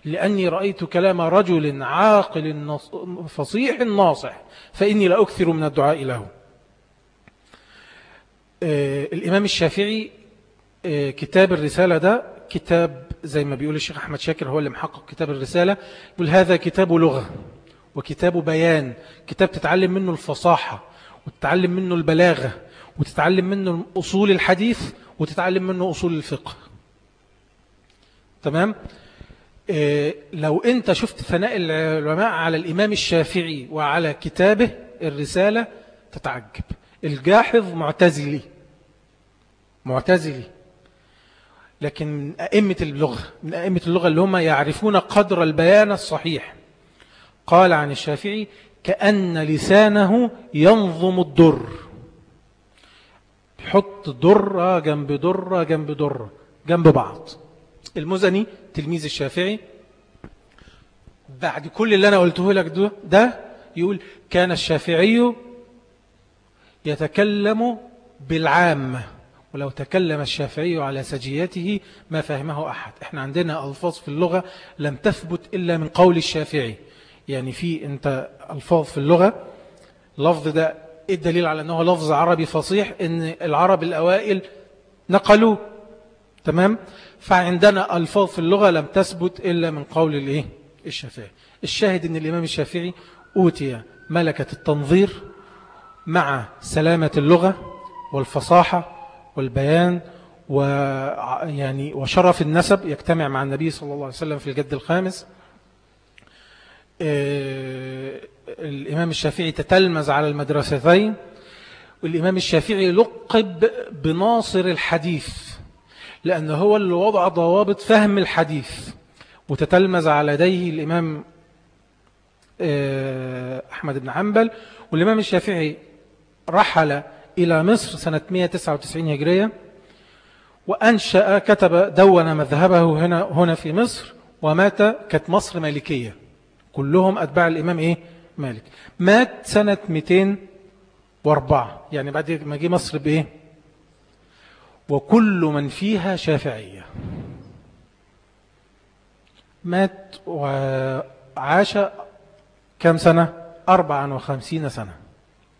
لأني رأيت كلام رجل عاقل فصيح ناصح فإني لا أكثر من الدعاء له. آه، الإمام الشافعي آه، كتاب الرسالة ده كتاب زي ما بيقول الشيخ أحمد شاكر هو اللي محقق كتاب الرسالة يقول هذا كتاب لغة وكتاب بيان كتاب تتعلم منه الفصاحة وتتعلم منه البلاغة وتتعلم منه أصول الحديث وتتعلم منه أصول الفقه. تمام؟ إيه لو أنت شفت ثناء العلماء على الإمام الشافعي وعلى كتابه الرسالة تتعجب. الجاحظ معتزلي. معتزلي. لكن من أئمة اللغة من أئمة اللغة اللي هم يعرفون قدر البيان الصحيح. قال عن الشافعي كأن لسانه ينظم الدر. يحط درة جنب درة جنب درة جنب بعض. المزني تلميذ الشافعي بعد كل اللي أنا قلته لك ده, ده يقول كان الشافعي يتكلم بالعامة. ولو تكلم الشافعي على سجيته ما فهمه أحد. إحنا عندنا ألفاظ في اللغة لم تثبت إلا من قول الشافعي. يعني في أنت ألفاظ في اللغة لفظ ده إيه الدليل على أنه لفظ عربي فصيح؟ إن العرب الأوائل نقلوا تمام؟ فعندنا ألفاظ في اللغة لم تثبت إلا من قول الإيه؟ الشافعي. الشاهد إن الإمام الشافعي أوتي ملكة التنظير مع سلامة اللغة والفصاحة والبيان ويعني وشرف النسب يجتمع مع النبي صلى الله عليه وسلم في الجد الخامس. آه، الإمام الشافعي تتلمز على المدرستين. والإمام الشافعي لقب بناصر الحديث لأنه هو اللي وضع ضوابط فهم الحديث. وتتلمز على يديه الإمام آه، أحمد بن حنبل. والإمام الشافعي رحل إلى مصر سنة 199 هجرية وأنشأ كتب دون مذهبه هنا هنا في مصر ومات كانت مصر مالكية. كلهم أتباع الإمام إيه؟ مالك. مات سنة 204 يعني بعد ما جه مصر بإيه؟ وكل من فيها شافعية. مات وعاش كم سنة؟ 54 سنة.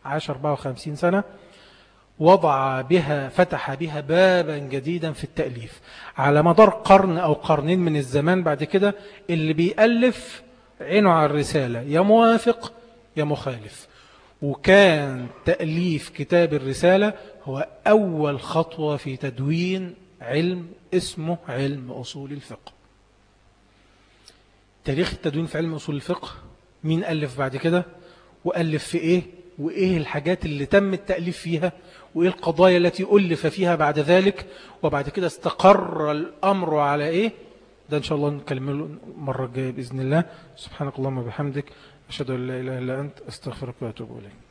عاش 54 سنة. وضع بها فتح بها بابا جديدا في التأليف. على مدار قرن أو قرنين من الزمان بعد كده اللي بيألف عينه على الرسالة يا موافق يا مخالف. وكان تأليف كتاب الرسالة هو أول خطوة في تدوين علم اسمه علم أصول الفقه. تاريخ التدوين في علم أصول الفقه مين ألف بعد كده؟ وألف في إيه؟ وإيه الحاجات اللي تم التأليف فيها؟ وإيه القضايا التي ألف فيها بعد ذلك؟ وبعد كده استقر الأمر على إيه؟ ده إن شاء الله نكلمه مرة الجاية بإذن الله. سبحانك اللهم وبحمدك. أشهد أن لا إله إلا أنت. أستغفرك وأتوب إليك.